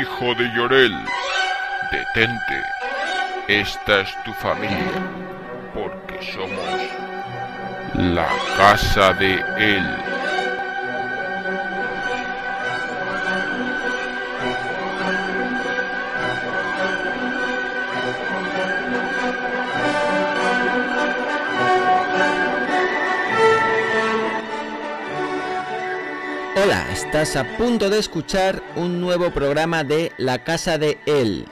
hijo de Llorel. Detente. Esta es tu familia, porque somos la casa de él. Estás a punto de escuchar un nuevo programa de La Casa de Él.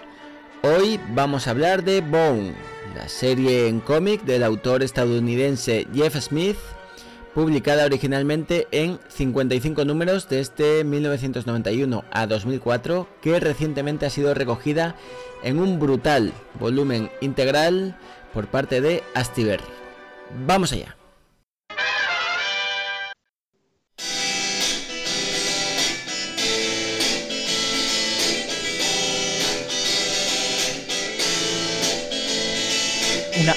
Hoy vamos a hablar de Bone, la serie en cómic del autor estadounidense Jeff Smith, publicada originalmente en 55 números desde 1991 a 2004, que recientemente ha sido recogida en un brutal volumen integral por parte de Astiberri. Vamos allá.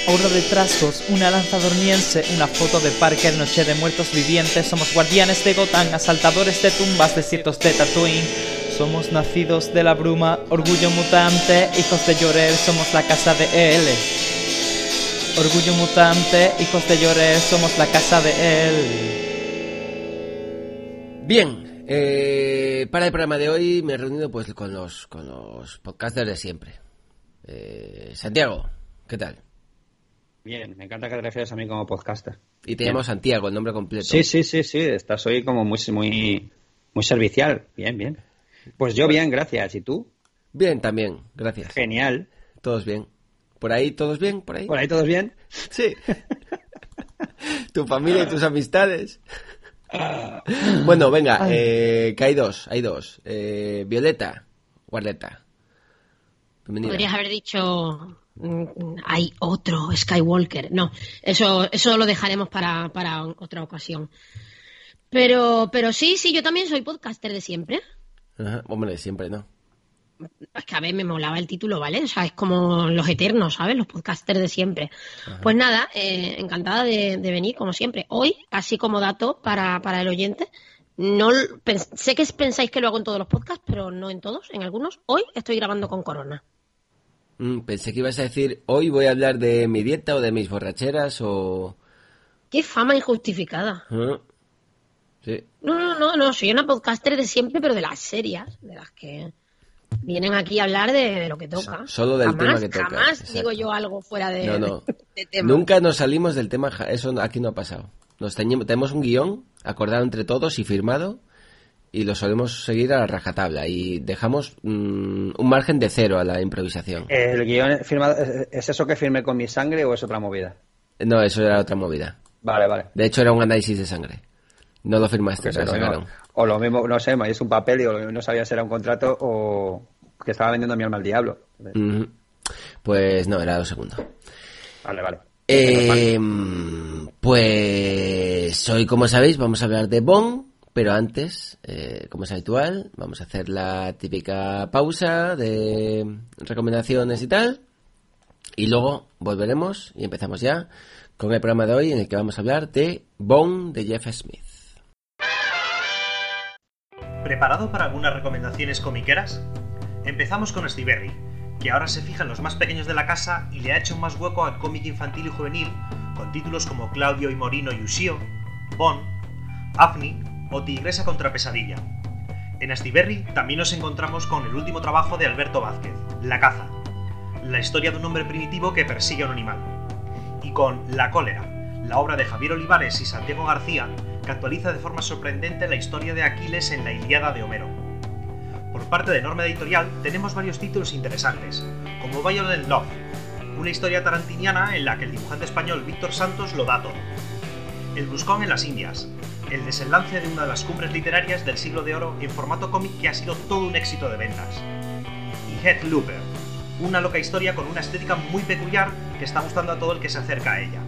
Horda de trasgos, una lanza dormiense, una foto de Parker, noche de muertos vivientes. Somos guardianes de Gotham, asaltadores de tumbas, desiertos de Tatooine. Somos nacidos de la bruma, orgullo mutante, hijos de Llorel, somos la casa de él. Orgullo mutante, hijos de Llorel, somos la casa de él. Bien, eh, para el programa de hoy me he reunido pues con los, con los podcasters de siempre. Eh, Santiago, ¿qué tal? Bien, me encanta que te refieras a mí como podcaster. Y te llamo Santiago, el nombre completo. Sí, sí, sí, sí, estás hoy como muy, muy, muy servicial. Bien, bien. Pues yo bien, gracias. ¿Y tú? Bien, también, gracias. Genial. Todos bien. ¿Por ahí todos bien? ¿Por ahí? ¿Por ahí todos bien? Sí. tu familia y tus amistades. bueno, venga, eh, que hay dos, hay dos. Eh, Violeta, Guardeta. Bienvenida. Podrías haber dicho hay otro Skywalker. No, eso, eso lo dejaremos para, para otra ocasión. Pero, pero sí, sí, yo también soy podcaster de siempre. Ajá, hombre, siempre no. Es que a ver, me molaba el título, ¿vale? O sea, es como los eternos, ¿sabes? Los podcasters de siempre. Pues nada, eh, encantada de, de venir, como siempre. Hoy, así como dato para, para el oyente, no sé que pensáis que lo hago en todos los podcasts, pero no en todos, en algunos. Hoy estoy grabando con Corona. Mm, pensé que ibas a decir, hoy voy a hablar de mi dieta o de mis borracheras o... Qué fama injustificada. ¿Ah? Sí. No, no, no, no, soy una podcaster de siempre, pero de las serias, de las que vienen aquí a hablar de, de lo que toca. solo del jamás, tema que toca, Jamás exacto. digo yo algo fuera de, No, no. de tema. Nunca nos salimos del tema, eso aquí no ha pasado. Nos teñi- tenemos un guion acordado entre todos y firmado y lo solemos seguir a la rajatabla y dejamos mm, un margen de cero a la improvisación. ¿El guion firmado es- es eso que firmé con mi sangre o es otra movida? No, eso era otra movida. Vale, vale. De hecho era un análisis de sangre. No lo firmaste, sé, lo sacaron. mismo- o lo mismo, no sé, me es un papel y o no sabía si era un contrato o que estaba vendiendo mi alma al diablo. Pues no, era lo segundo. Vale, vale. Eh, pues hoy, como sabéis, vamos a hablar de Bond, pero antes, eh, como es habitual, vamos a hacer la típica pausa de recomendaciones y tal, y luego volveremos y empezamos ya con el programa de hoy en el que vamos a hablar de Bond de Jeff Smith. ¿Preparado para algunas recomendaciones comiqueras? Empezamos con Steve que ahora se fija en los más pequeños de la casa y le ha hecho más hueco al cómic infantil y juvenil, con títulos como Claudio y Morino y Ushio, Bond, Afni o Tigresa contra Pesadilla. En Astiberri también nos encontramos con el último trabajo de Alberto Vázquez, La caza, la historia de un hombre primitivo que persigue a un animal. Y con La cólera, la obra de Javier Olivares y Santiago García, que actualiza de forma sorprendente la historia de Aquiles en la Ilíada de Homero. Por parte de Norma Editorial tenemos varios títulos interesantes, como Violent Love, una historia tarantiniana en la que el dibujante español Víctor Santos lo da todo. El Buscón en las Indias, el desenlace de una de las cumbres literarias del siglo de oro en formato cómic que ha sido todo un éxito de ventas. Y Head Looper, una loca historia con una estética muy peculiar que está gustando a todo el que se acerca a ella.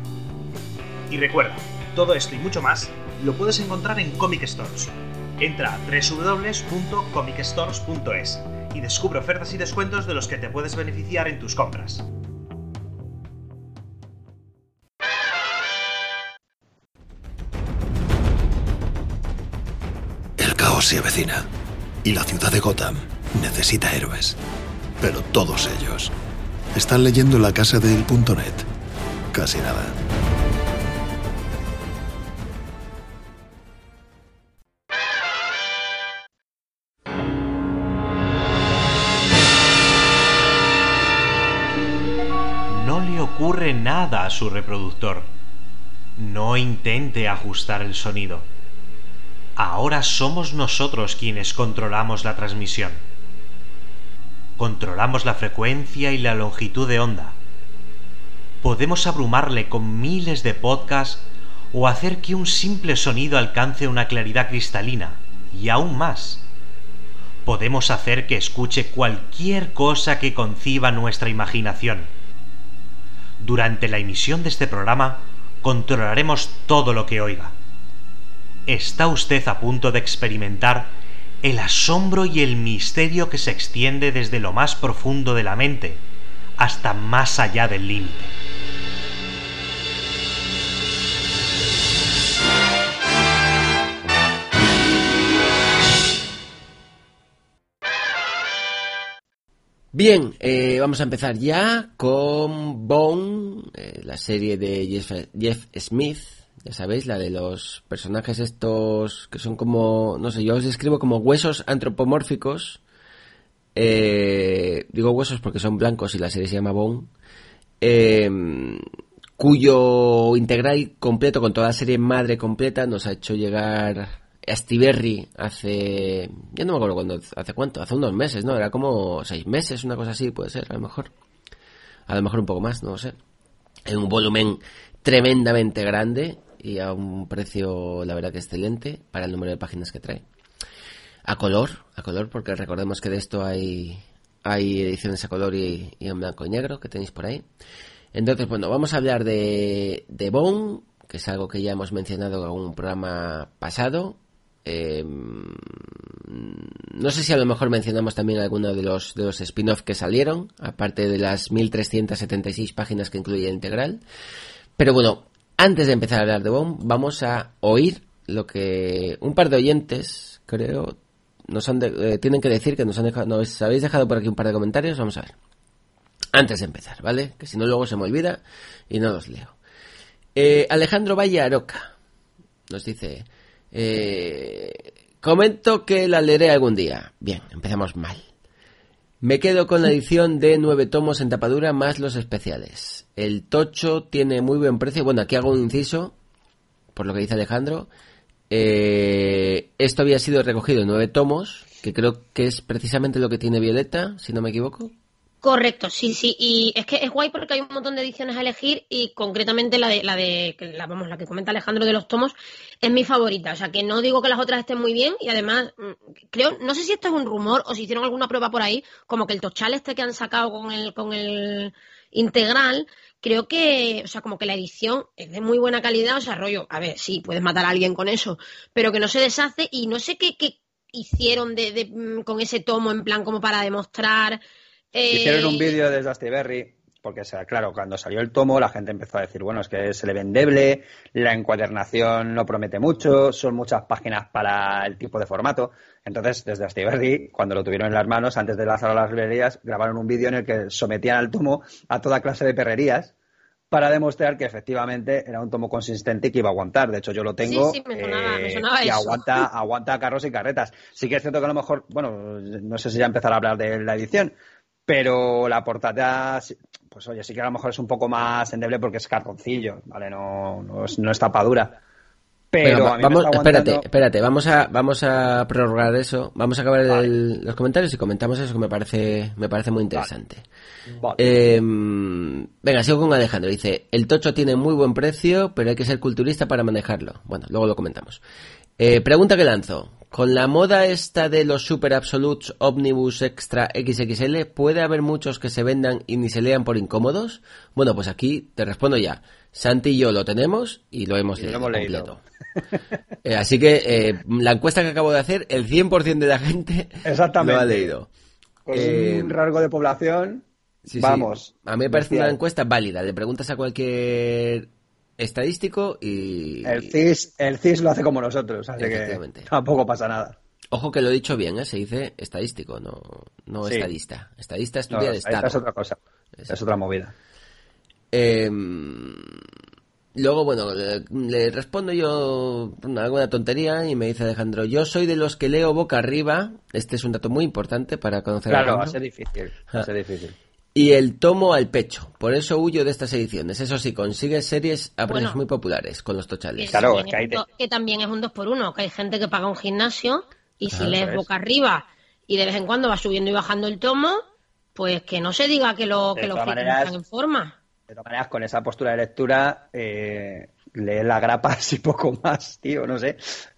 Y recuerda, todo esto y mucho más lo puedes encontrar en Comic Stores. Entra a www.comicstores.es y descubre ofertas y descuentos de los que te puedes beneficiar en tus compras. Y la ciudad de Gotham necesita héroes. Pero todos ellos están leyendo la casa de el.net. Casi nada. No le ocurre nada a su reproductor. No intente ajustar el sonido. Ahora somos nosotros quienes controlamos la transmisión. Controlamos la frecuencia y la longitud de onda. Podemos abrumarle con miles de podcasts o hacer que un simple sonido alcance una claridad cristalina, y aún más. Podemos hacer que escuche cualquier cosa que conciba nuestra imaginación. Durante la emisión de este programa controlaremos todo lo que oiga. Está usted a punto de experimentar el asombro y el misterio que se extiende desde lo más profundo de la mente hasta más allá del límite. Bien, eh, vamos a empezar ya con Bone, eh, la serie de Jeff, Jeff Smith, ya sabéis, la de los personajes estos que son como, no sé, yo os describo como huesos antropomórficos. Eh, digo huesos porque son blancos y la serie se llama Bone. Eh, cuyo integral completo con toda la serie madre completa nos ha hecho llegar Astiberri hace. Ya no me acuerdo cuándo. ¿Hace cuánto? Hace unos meses, ¿no? Era como seis meses, una cosa así, puede ser, a lo mejor. A lo mejor un poco más, no lo sé. En un volumen tremendamente grande y a un precio, la verdad que excelente, para el número de páginas que trae. A color, a color, porque recordemos que de esto hay, hay ediciones a color y, en blanco y negro que tenéis por ahí. Entonces, bueno, vamos a hablar de, de Bone, que es algo que ya hemos mencionado en un programa pasado. Eh, no sé si a lo mejor mencionamos también alguno de los, de los spin-off que salieron, aparte de las 1376 páginas que incluye el integral. Pero bueno, antes de empezar a hablar de Bone, vamos a oír lo que un par de oyentes, creo, nos han de- eh, tienen que decir que nos han dejado, nos habéis dejado por aquí un par de comentarios, vamos a ver. Antes de empezar, ¿vale? Que si no luego se me olvida y no los leo. Eh, Alejandro Valle Aroca nos dice, eh, comento que la leeré algún día. Bien, empezamos mal. Me quedo con la edición de nueve tomos en tapadura más los especiales. El tocho tiene muy buen precio. Bueno, aquí hago un inciso, por lo que dice Alejandro. Eh, esto había sido recogido en nueve tomos, que creo que es precisamente lo que tiene Violeta, si no me equivoco. Correcto, sí, sí. Y es que es guay porque hay un montón de ediciones a elegir y concretamente la de, la de, la, vamos, la que comenta Alejandro de los tomos es mi favorita. O sea que no digo que las otras estén muy bien y además mm, creo, no sé si esto es un rumor o si hicieron alguna prueba por ahí, como que el tochal este que han sacado con el, con el integral, creo que, o sea, como que la edición es de muy buena calidad, o sea, rollo, a ver, sí, puedes matar a alguien con eso, pero que no se deshace y no sé qué, qué hicieron de, de, mm, con ese tomo en plan como para demostrar eh, Hicieron un vídeo desde Astiberri, porque o sea, claro, cuando salió el tomo la gente empezó a decir, bueno, es que se le vendeble, la encuadernación no promete mucho, son muchas páginas para el tipo de formato. Entonces, desde Astiberri, cuando lo tuvieron en las manos, antes de lanzar a las librerías, grabaron un vídeo en el que sometían al tomo a toda clase de perrerías para demostrar que efectivamente era un tomo consistente y que iba a aguantar. De hecho, yo lo tengo Sí, sí, me sonaba- me eh, sonaba y eso. aguanta, aguanta carros y carretas. Sí que es cierto que a lo mejor, bueno, no sé si ya empezar a hablar de la edición, pero la portada, pues oye, sí que a lo mejor es un poco más endeble porque es cartoncillo, ¿vale? No, no, es, no es tapadura. Pero Venga, a mí me vamos, está espérate, espérate, vamos a, vamos a prorrogar eso, vamos a acabar Vale. el- los comentarios y comentamos eso que me parece, me parece muy interesante. Vale. Eh, venga, sigo con Alejandro. Dice, el tocho tiene muy buen precio, pero hay que ser culturista para manejarlo. Bueno, luego lo comentamos. Eh, pregunta que lanzo. Con la moda esta de los Super Absolutes Omnibus Extra XXL, ¿puede haber muchos que se vendan y ni se lean por incómodos? Bueno, pues aquí te respondo ya. Santi y yo lo tenemos y lo hemos Y lo leído completo. Eh, así que eh, la encuesta que acabo de hacer, el 100% de la gente Exactamente. lo ha leído. Con eh, un rasgo de población, Sí, sí. vamos. A mí me parece bestial. una encuesta válida. Le preguntas a cualquier estadístico y... El CIS, el CIS lo hace como nosotros, así que tampoco pasa nada. Ojo que lo he dicho bien, ¿eh? se dice estadístico, no, no Sí. estadista. Estadista No, estudia de esta Estado. es otra cosa. Es otra movida. Eh, luego, bueno, le, le respondo yo alguna tontería y me dice Alejandro, yo soy de los que leo boca arriba. Este es un dato muy importante para conocer a Claro, va a ser difícil. Va a ser difícil. Y el tomo al pecho. Por eso huyo de estas ediciones. Eso sí, consigues series a precios Bueno. muy populares con los tochales. Que Claro, también es que hay que también es un 2 por 1 que hay gente que paga un gimnasio y si lees boca arriba y de vez en cuando va subiendo y bajando el tomo, pues que no se diga que, lo, De que los maneras- están en forma. De todas maneras, con esa postura de lectura, eh, leer la grapa así poco más, tío, no sé.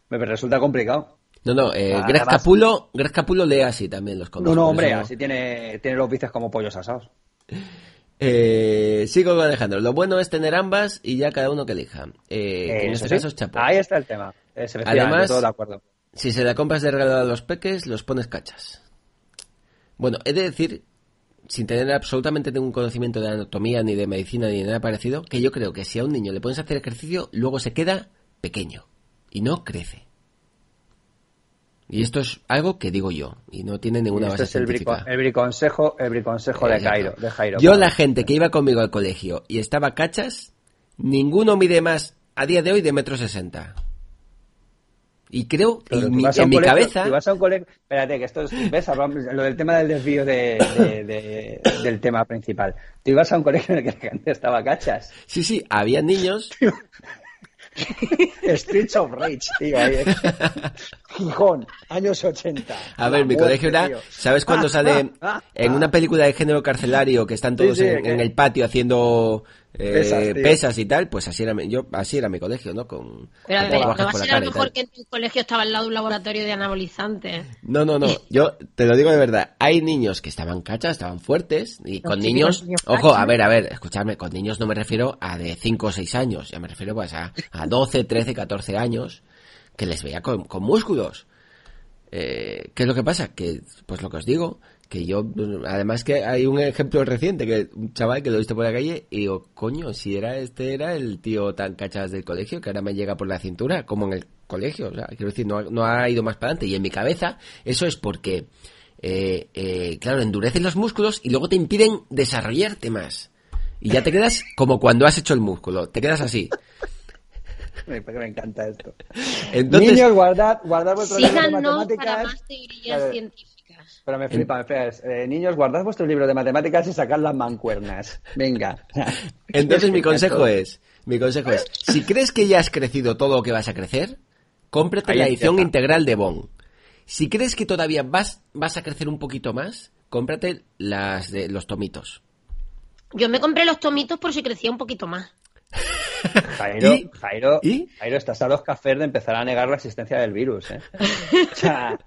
Me resulta complicado. No, no, eh, Ah, Greg, Capulo, Greg Capulo lee así también los cómics. No, no, hombre, así tiene, tiene los bíceps como pollos asados. Eh, sigo con Alejandro. Lo bueno es tener ambas y ya cada uno que elija. Eh, que en este sí. caso es chapo. Ahí está el tema. Efectivamente, Además- todo de acuerdo. Si se la compras de regalo a los peques, los pones cachas. Bueno, he de decir, sin tener absolutamente ningún conocimiento de anatomía, ni de medicina, ni de nada parecido, que yo creo que si a un niño le pones a hacer ejercicio, luego se queda pequeño y no crece. Y esto es algo que digo yo, y no tiene ninguna Este base es el, científica. brico- el briconsejo, el briconsejo de. Jairo. De Jairo Yo, la gente que iba conmigo al colegio y estaba cachas, ninguno mide más a día de hoy de metro sesenta. Y creo, tú mi, en mi cabeza, tú vas a un colegio- Espérate, que esto es. ¿Ves? Lo del tema del desvío de, de- de- del tema principal. Tú ibas a un colegio en el que la gente estaba cachas. sí, sí, había niños Streets of Rage, tío. ahí. Gijón, años 80. A ver, La mi muerte, colegio era, tío. ¿sabes cuando Ah, sale ah, en una película de género carcelario que están todos Sí, sí, en, que- en el patio haciendo eh, Pesas, y tal? Pues así era, mi- yo, así era mi colegio, ¿no? Con, Pero a con ver, tatuajes no va a por la ser a lo cara y mejor tal. que en tu colegio estaba al lado de un laboratorio de anabolizantes. No, no, no. Yo te lo digo de verdad. Hay niños que estaban cachas, estaban fuertes. Y con niños. niños Ojo, a ver, a ver, escuchadme. Con niños no me refiero a de 5 o 6 años. Ya me refiero pues a, a 12, 13, 14 años. Que les veía con, con músculos. Eh, ¿Qué es lo que pasa? Que, pues lo que os digo, que yo, además que hay un ejemplo reciente, que un chaval que lo he visto por la calle y digo, coño, si era este, era el tío tan cachas del colegio, que ahora me llega por la cintura, como en el colegio, o sea, quiero decir, no, ha- no ha ido más para adelante. Y en mi cabeza, eso es porque, eh, eh, claro, endurecen los músculos y luego te impiden desarrollarte más. Y ya te quedas como cuando has hecho el músculo, te quedas así. Me, me encanta esto. Entonces, Niños, guardad, guardad de Síganos para matemáticas. más teorías Claro. científicas. Pero me flipa, me flipa. Eh, niños, guardad vuestros libros de matemáticas y sacad las mancuernas. Venga. Entonces mi consejo es, mi consejo es, si crees que ya has crecido todo lo que vas a crecer, cómprate Ahí la edición integral de Bon. Si crees que todavía vas, vas a crecer un poquito más, cómprate las de los tomitos. Yo me compré los tomitos por si crecía un poquito más. Jairo, ¿Y? Jairo, ¿Y? Jairo, estás a dos cafés de empezar a negar la existencia del virus, ¿eh? O sea,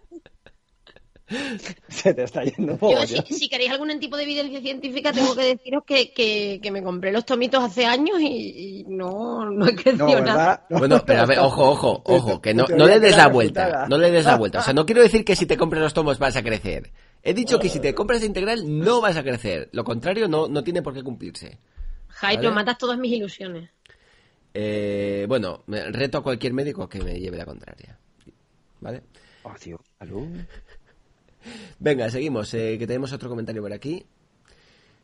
se te está yendo un Yo, si, si queréis algún tipo de evidencia científica, tengo que deciros que, que, que me compré los tomitos hace años y, y no, no he crecido No, nada. Bueno, pero a ver, ojo, ojo, ojo, que no, no le des la vuelta, no le des la vuelta. O sea, no quiero decir que si te compras los tomos vas a crecer. He dicho que si te compras integral no vas a crecer. Lo contrario no, no tiene por qué cumplirse. Jairo, ¿Vale? matas todas mis ilusiones. Eh, bueno, me- reto a cualquier médico que me lleve la contraria. ¿Vale? Oh, tío. Venga, seguimos, eh, que tenemos otro comentario por aquí.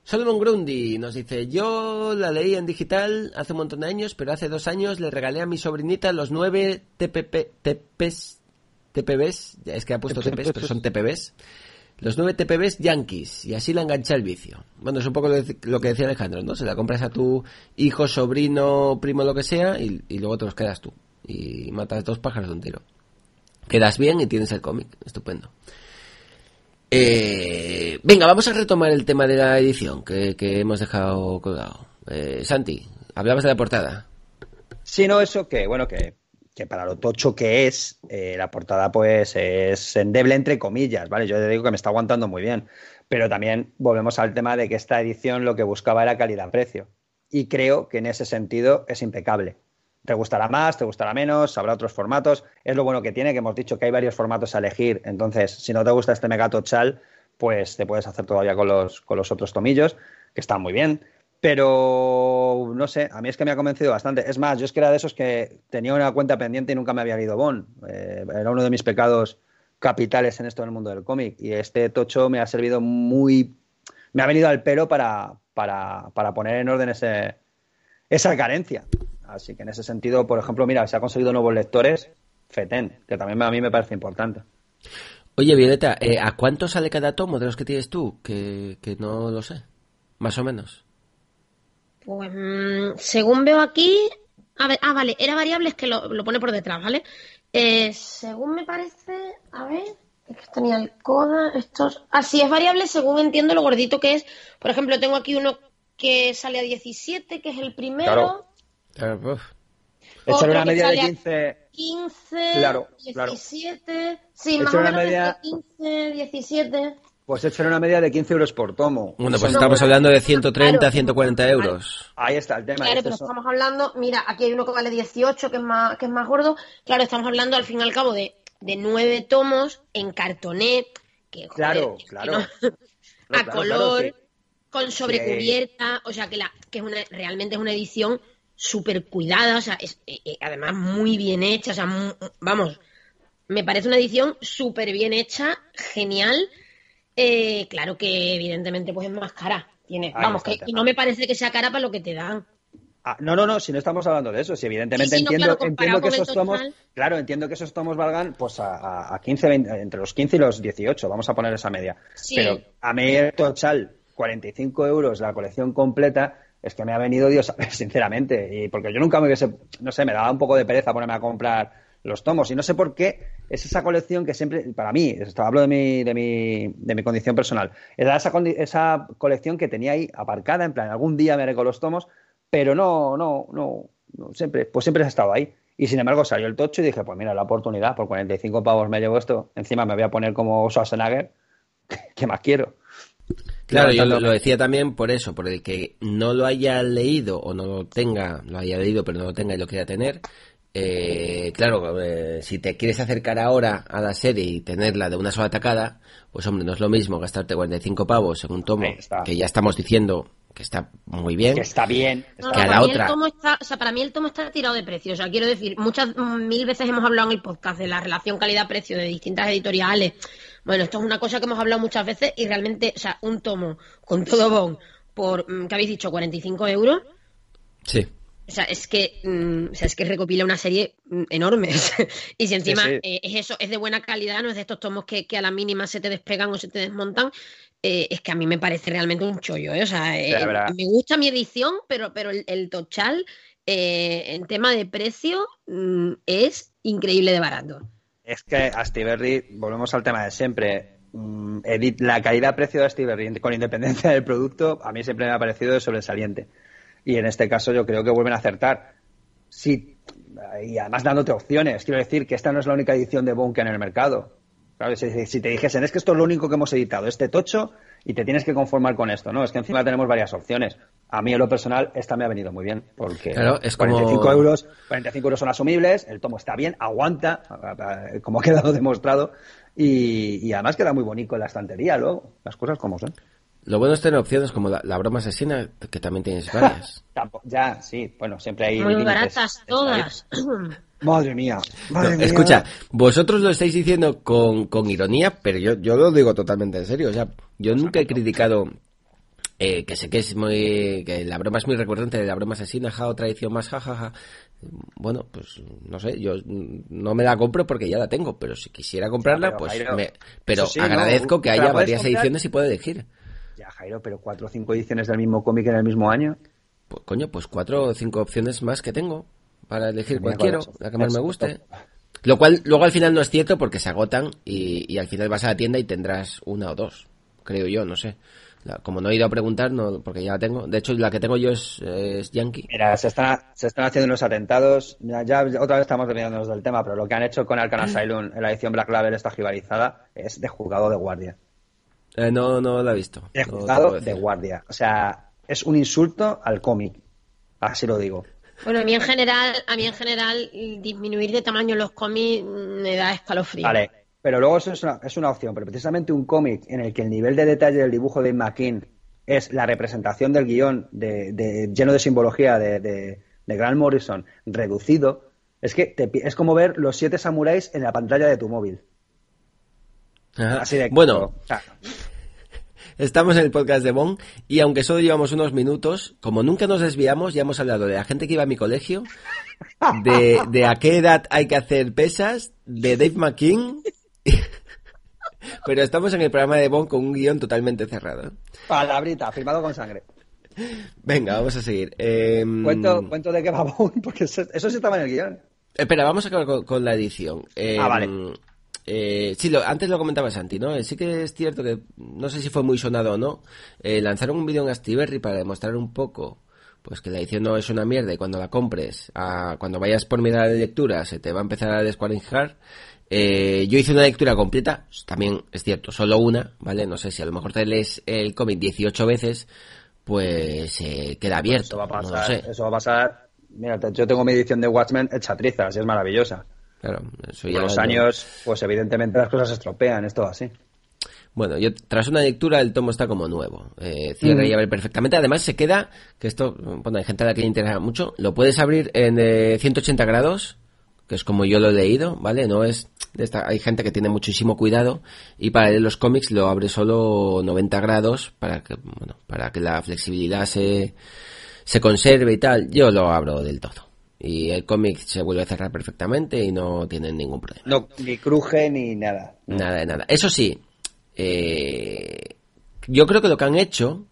Solomon Grundy nos dice, yo la leí en digital hace un montón de años, pero hace dos años le regalé a mi sobrinita los nueve TPP, TPs, TPBs, es que ha puesto TPs, pero son TPBs, los nueve TPBs Yankees, y así la enganché al vicio. Bueno, es un poco lo que decía Alejandro, ¿no? Se la compras a tu hijo, sobrino, primo, lo que sea, y, y luego te los quedas tú. Y matas dos pájaros de un tiro. Quedas bien y tienes el cómic, estupendo. Eh, venga, vamos a retomar el tema de la edición que, hemos dejado colgado. Eh, Santi, hablabas de la portada. Sí, no, eso que, bueno, que, que para lo tocho que es, eh, la portada pues es endeble entre comillas, ¿vale? Yo te digo que me está aguantando muy bien, pero también volvemos al tema de que esta edición lo que buscaba era calidad-precio. Y creo que en ese sentido es impecable. Te gustará más, te gustará menos, habrá otros formatos. Es lo bueno que tiene, que hemos dicho que hay varios formatos a elegir. Entonces, si no te gusta este mega tochal, pues te puedes hacer todavía con los, con los otros tomillos, que están muy bien. Pero no sé, a mí es que me ha convencido bastante. Es más, yo es que era de esos que tenía una cuenta pendiente y nunca me había leído Bon. Eh, era uno de mis pecados capitales en esto del mundo del cómic. Y este tocho me ha servido muy. Me ha venido al pelo para, para, para poner en orden ese, esa carencia. Así que en ese sentido, por ejemplo, mira, se ha conseguido nuevos lectores, FETEN, que también a mí me parece importante. Oye, Violeta, eh, ¿a cuánto sale cada tomo de los que tienes tú? Que, que no lo sé, más o menos. Pues mm, según veo aquí, a ver, ah, vale, era variable, es que lo, lo pone por detrás, ¿vale? Eh, según me parece, a ver, es que tenía el coda, estos, así es variable según entiendo lo gordito que es. Por ejemplo, tengo aquí uno que sale a 17, que es el primero. Claro. Claro. Echar una media de sale a 15. 15, Claro, claro. 17, sí, Hecho más o menos media- entre 15, 17. Pues echar una media de 15 euros por tomo. Bueno, pues No, estamos hablando de 130, claro. 140 euros. Ahí está el tema. Claro, pero eso. estamos hablando, mira, aquí hay uno que vale 18, que es más, que es más gordo. Claro, estamos hablando al fin y al cabo de, de nueve tomos en cartoné, que joder, Claro, es que claro. no- Claro, a claro, color, claro, sí. con sobrecubierta, o sea que la, que es una, realmente es una edición súper cuidada, o sea, es eh, eh, además muy bien hecha, o sea, vamos, me parece una edición súper bien hecha, genial. Eh, claro que evidentemente pues es más cara. Tiene, Ahí vamos, que y no me parece que sea cara para lo que te dan. Ah, no, no, no, si no estamos hablando de eso, si evidentemente Sí, sí, no, entiendo, claro, entiendo que esos tomos, total. claro, entiendo que esos tomos valgan pues a, a- a 15, 20, entre los 15 y los 18, vamos a poner esa media. Sí. Pero a el total, 45 euros la colección completa, es que me ha venido Dios sinceramente, y porque yo nunca me hubiese, no sé, me daba un poco de pereza ponerme a comprar los tomos, y no sé por qué es esa colección que siempre, para mí, hablo de mi, de mi, de mi condición personal, era esa, esa colección que tenía ahí aparcada, en plan, algún día me haré los tomos, pero no, no, no, no, siempre, pues siempre ha estado ahí. Y sin embargo salió el tocho y dije, pues mira, la oportunidad, por 45 pavos me llevo esto, encima me voy a poner como Schwarzenegger, ¿qué más quiero? Claro, yo lo, decía también por eso, por el que no lo haya leído o no lo tenga, lo haya leído pero no lo tenga y lo quiera tener. eh, claro, eh, si te quieres acercar ahora a la serie y tenerla de una sola tacada, pues hombre, no es lo mismo gastarte 45 pavos en un tomo que ya estamos diciendo que está muy bien. Que está bien. No, Que a no, la para mí otra- El tomo está, o sea, para mí el tomo está tirado de precio. O sea, quiero decir, muchas, mil veces hemos hablado en el podcast de la relación calidad-precio de distintas editoriales. Bueno, esto es una cosa que hemos hablado muchas veces y realmente, o sea, un tomo con todo bon por, mm, ¿qué habéis dicho? 45 euros. Sí. O sea, es que, mm, o sea, es que recopila una serie mm, enorme. y si encima Sí, sí. eh, es eso, es de buena calidad, no es de estos tomos que, que a la mínima se te despegan o se te desmontan, eh, es que a mí me parece realmente un chollo. ¿eh? O sea, eh, me gusta mi edición, pero, pero el, el Tochal, eh, en tema de precio, mm, es increíble de barato. Es que Astiberri, volvemos al tema de siempre. mm, edit- la calidad-precio de Astiberri, con independencia del producto, a mí siempre me ha parecido sobresaliente. Y en este caso yo creo que vuelven a acertar. Sí, y además dándote opciones. Quiero decir que esta no es la única edición de Bonk en el mercado. Claro, si, si te dijesen, es que esto es lo único que hemos editado, este tocho, y te tienes que conformar con esto, ¿no? Es que encima tenemos varias opciones. A mí, en lo personal, esta me ha venido muy bien, porque Claro, es como- 45 euros, 45 euros son asumibles, el tomo está bien, aguanta, como ha quedado demostrado, y, y además queda muy bonito en la estantería luego, las cosas como son. Lo bueno es tener opciones como la, la broma asesina, que también tienes varias. Ya, sí, bueno, siempre hay. Muy límites baratas todas. Madre mía, madre No, mía. escucha, vosotros lo estáis diciendo con, con ironía, pero yo, yo lo digo totalmente en serio. O sea, yo nunca he criticado eh, que sé que es muy. que la broma es muy recurrente de la broma asesina, ja, o tradición más, jajaja. Bueno, pues no sé, yo no me la compro porque ya la tengo, pero si quisiera comprarla, pues me. Pero agradezco que haya varias comprar. ediciones y pueda elegir. Ya, Jairo, pero cuatro o cinco ediciones del mismo cómic en el mismo año. Pues coño, pues cuatro o cinco opciones más que tengo para elegir cualquiera, la que más me guste. Lo cual luego al final no es cierto porque se agotan y, y al final vas a la tienda y tendrás una o dos, creo yo, no sé. La- como no he ido a preguntar, no, porque ya la tengo. De hecho, la que tengo yo es, es Yankee. Mira, se están, se están haciendo unos atentados. Ya, ya otra vez estamos desviándonos del tema, pero lo que han hecho con Arkham Asylum en la edición Black Label esta jibarizada es de juzgado de guardia. Eh, no, no la he visto. De juzgado guardia. O sea, es un insulto al cómic. Así lo digo. Bueno, a mí en general, a mí en general, disminuir de tamaño los cómics me da escalofrío. Vale, pero luego eso es una, es una opción, pero precisamente un cómic en el que el nivel de detalle del dibujo de McKean es la representación del guion de, de- lleno de simbología de, de, de Grant Morrison reducido, es que te es como ver los siete samuráis en la pantalla de tu móvil. Ajá. Así de Bueno. claro. Estamos en el podcast de Bon y aunque solo llevamos unos minutos, como nunca nos desviamos, ya hemos hablado de la gente que iba a mi colegio, de, de a qué edad hay que hacer pesas, de Dave McKean, pero estamos en el programa de Bon con un guion totalmente cerrado. Palabrita, firmado con sangre. Venga, vamos a seguir. Em, Cuento, cuento de qué va Bone, porque eso, eso sí estaba en el guion. Espera, vamos a acabar con, con la edición. Em, Ah, vale. Eh, sí, lo- antes lo comentaba Santi, ¿no? Eh, Sí que es cierto que, no sé si fue muy sonado o no, eh, lanzaron un vídeo en Astiberri para demostrar un poco, pues que la edición no es una mierda y cuando la compres, ah, cuando vayas por mirar de lectura, se te va a empezar a descualificar. Eh, yo hice una lectura completa, también es cierto, solo una, ¿vale? No sé si a lo mejor te lees el cómic 18 veces, pues eh, queda abierto. Eso va a no lo pasar. sé. Eso va a pasar. Mira, yo tengo mi edición de Watchmen hecha trizas, y es maravillosa. Claro, eso ya con los lo- años, pues evidentemente las cosas se estropean, esto así. Bueno, yo tras una lectura el tomo está como nuevo. Eh, cierra Mm. y abre perfectamente. Además se queda, que esto, bueno, hay gente a la que le interesa mucho, lo puedes abrir en eh, 180 grados, que es como yo lo he leído, ¿vale? No es de esta, hay gente que tiene muchísimo cuidado y para leer los cómics lo abre solo 90 grados para que, bueno, para que la flexibilidad se, se conserve y tal. Yo lo abro del todo. Y el cómic se vuelve a cerrar perfectamente y no tienen ningún problema. No, ni cruje ni nada. Nada de nada. Eso sí, eh, yo creo que lo que han hecho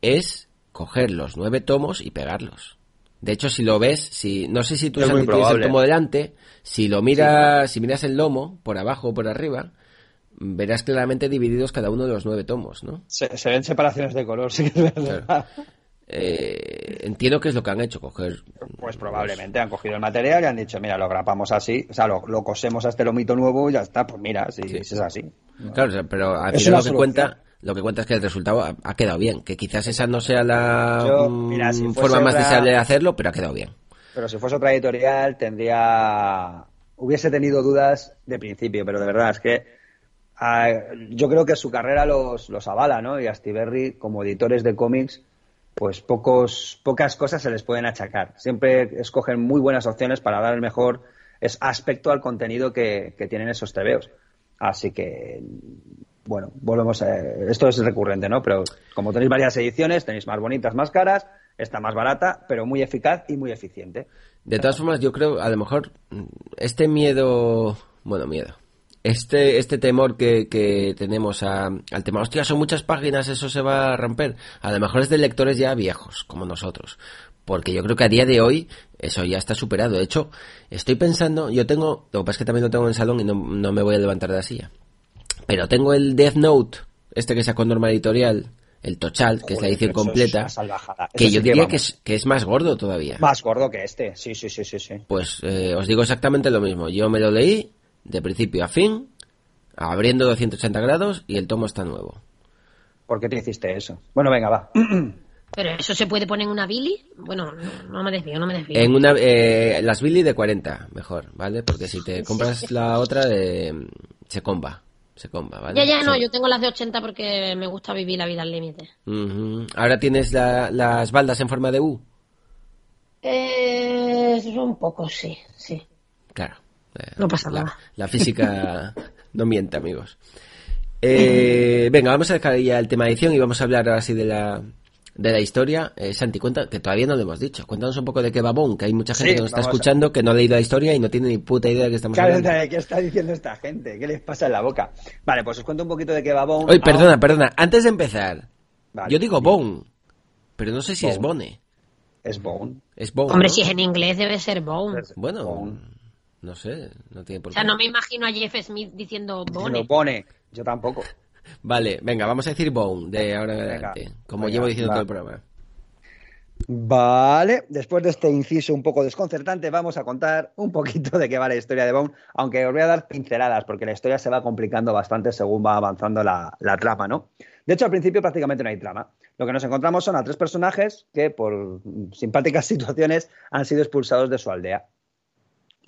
es coger los nueve tomos y pegarlos. De hecho, si lo ves, si no sé si tú Es muy Santi, tienes el tomo delante, si lo miras, si miras el lomo por abajo o por arriba, verás claramente divididos cada uno de los nueve tomos, ¿no? Se, se ven separaciones de color, sí que es verdad. Eh, entiendo que es lo que han hecho, coger. Pues probablemente han cogido el material y han dicho, mira, lo grapamos así, o sea, lo, lo cosemos a este lomito nuevo y ya está, pues mira, si, si es así. Claro, pero al final lo que cuenta, lo que cuenta es que el resultado ha, ha quedado bien, que quizás esa no sea la Yo, mm, mira, si fuese forma más otra- deseable de hacerlo, pero ha quedado bien. Pero si fuese otra editorial, tendría. Hubiese tenido dudas de principio, pero de verdad es que. ah, yo creo que su carrera los, los avala, ¿no? Y a Stiberry, como editores de cómics, pues pocos, pocas cosas se les pueden achacar. Siempre escogen muy buenas opciones para dar el mejor aspecto al contenido que, que tienen esos tebeos. Así que, bueno, volvemos a. Esto es recurrente, ¿no? Pero como tenéis varias ediciones, tenéis más bonitas, más caras, está más barata, pero muy eficaz y muy eficiente. De todas formas, yo creo, a lo mejor, este miedo, bueno, miedo, este, este temor que, que tenemos a- al tema, hostia, son muchas páginas, eso se va a romper. A lo mejor es de lectores ya viejos, como nosotros. Porque yo creo que a día de hoy eso ya está superado. De hecho, estoy pensando, yo tengo, lo que pasa es que también lo tengo en el salón y no, no me voy a levantar de la silla. Pero tengo el Death Note, este que sacó Norma Editorial, el Tochal, que es la edición completa, que yo sí diría que es, que es más gordo todavía. Más gordo que este, sí, sí, sí, sí, sí. Pues eh, os digo exactamente lo mismo. Yo me lo leí de principio a fin, abriendo 280 grados y el tomo está nuevo. ¿Por qué te hiciste eso? Bueno, venga, va. Pero eso se puede poner en una Billy. Bueno, no, no me desvío, no me desvío. En una, eh, las Billy de 40, mejor, ¿vale? Porque si te compras la otra, de, se comba. Se comba, ¿vale? Ya, ya, no, yo tengo las de 80 porque me gusta vivir la vida al límite. Ahora tienes la- las baldas en forma de U. Eh, un poco, sí, sí. Claro. Eh, No pasa nada. La física no miente, amigos. Eh, venga, vamos a dejar ya el tema de edición y vamos a hablar ahora sí de la, de la historia. Eh, Santi, cuenta, que todavía no lo hemos dicho. Cuéntanos un poco de qué va Bon, que hay mucha gente Sí, que nos está a- escuchando que no ha leído la historia y no tiene ni puta idea de qué estamos Claro, hablando. ¿Qué está diciendo esta gente? ¿Qué les pasa en la boca? Vale, pues os cuento un poquito de qué va Bone. Oye, perdona, perdona, antes de empezar, Vale. yo digo Bon, pero no sé si es Bone. Bone. Es Bone. Es Bon. Hombre, ¿no? si es en inglés debe ser Bone. Bueno, Bone. No sé, no tiene por O sea, qué. no me imagino a Jeff Smith diciendo Bone. No pone. Yo tampoco. Vale, venga, vamos a decir Bone de ahora en Venga, adelante, como venga, llevo diciendo va. todo el programa. Vale, después de este inciso un poco desconcertante, vamos a contar un poquito de qué va la historia de Bone, aunque os voy a dar pinceladas, porque la historia se va complicando bastante según va avanzando la, la trama, ¿no? De hecho, al principio prácticamente no hay trama. Lo que nos encontramos son a tres personajes que, por simpáticas situaciones, han sido expulsados de su aldea.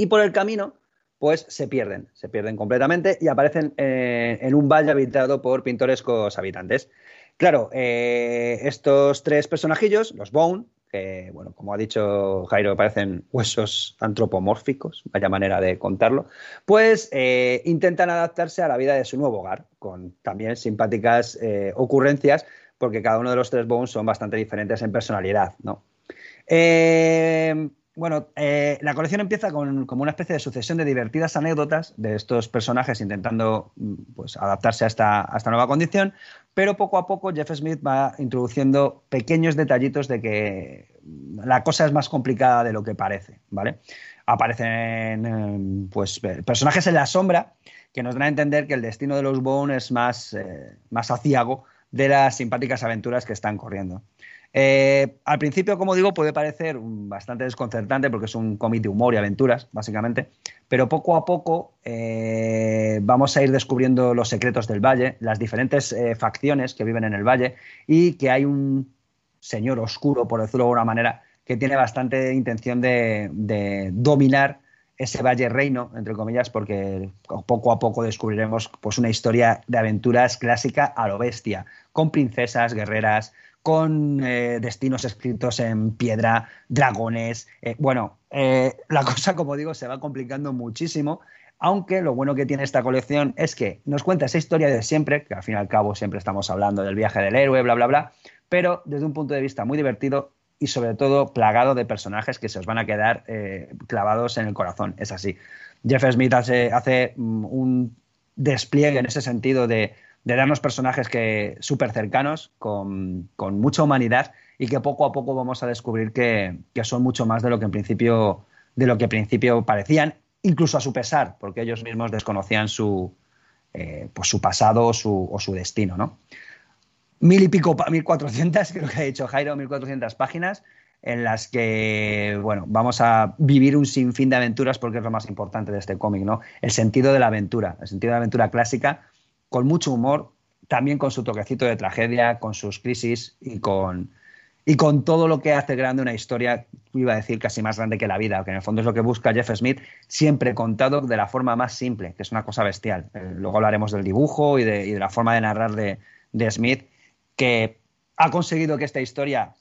Y por el camino, pues se pierden, se pierden completamente y aparecen eh, en un valle habitado por pintorescos habitantes. Claro, eh, estos tres personajillos, los Bone, que, bueno, como ha dicho Jairo, parecen huesos antropomórficos, vaya manera de contarlo, pues eh, intentan adaptarse a la vida de su nuevo hogar, con también simpáticas ocurrencias, porque cada uno de los tres Bones son bastante diferentes en personalidad, ¿no? Eh, bueno, eh, la colección empieza con como una especie de sucesión de divertidas anécdotas de estos personajes intentando mm, pues, adaptarse a esta, nueva condición, pero poco a poco Jeff Smith va introduciendo pequeños detallitos de que la cosa es más complicada de lo que parece, ¿vale? Aparecen eh, pues, personajes en la sombra que nos dan a entender que el destino de los Bone es más, eh, más aciago de las simpáticas aventuras que están corriendo. Eh, al principio, como digo, puede parecer bastante desconcertante porque es un cómic de humor y aventuras, básicamente, pero poco a poco eh, vamos a ir descubriendo los secretos del valle, las diferentes eh, facciones que viven en el valle y que hay un señor oscuro, por decirlo de alguna manera, que tiene bastante intención de, de dominar ese valle reino, entre comillas, porque poco a poco descubriremos pues, una historia de aventuras clásica a lo bestia, con princesas, guerreras, con eh, destinos escritos en piedra, dragones. Eh, bueno, eh, la cosa, como digo, se va complicando muchísimo, aunque lo bueno que tiene esta colección es que nos cuenta esa historia de siempre, que al fin y al cabo siempre estamos hablando del viaje del héroe, bla, bla, bla, pero desde un punto de vista muy divertido y sobre todo plagado de personajes que se os van a quedar clavados en el corazón. Es así. Jeff Smith hace, mm, un despliegue en ese sentido de de darnos personajes que súper cercanos, con, mucha humanidad y que poco a poco vamos a descubrir que, son mucho más de lo que en principio, de lo que en principio parecían, incluso a su pesar, porque ellos mismos desconocían su, eh, pues su pasado o su, o su destino, ¿no? Mil y pico, mil cuatrocientas, creo que ha dicho Jairo, mil cuatrocientas páginas en las que, bueno, vamos a vivir un sinfín de aventuras porque es lo más importante de este cómic, ¿no? El sentido de la aventura, el sentido de la aventura clásica con mucho humor, también con su toquecito de tragedia, con sus crisis y con, y con todo lo que hace grande una historia, iba a decir casi más grande que la vida, que en el fondo es lo que busca Jeff Smith, siempre contado de la forma más simple, que es una cosa bestial. Eh, luego hablaremos del dibujo y de, la forma de narrar de, Smith, que ha conseguido que esta historia,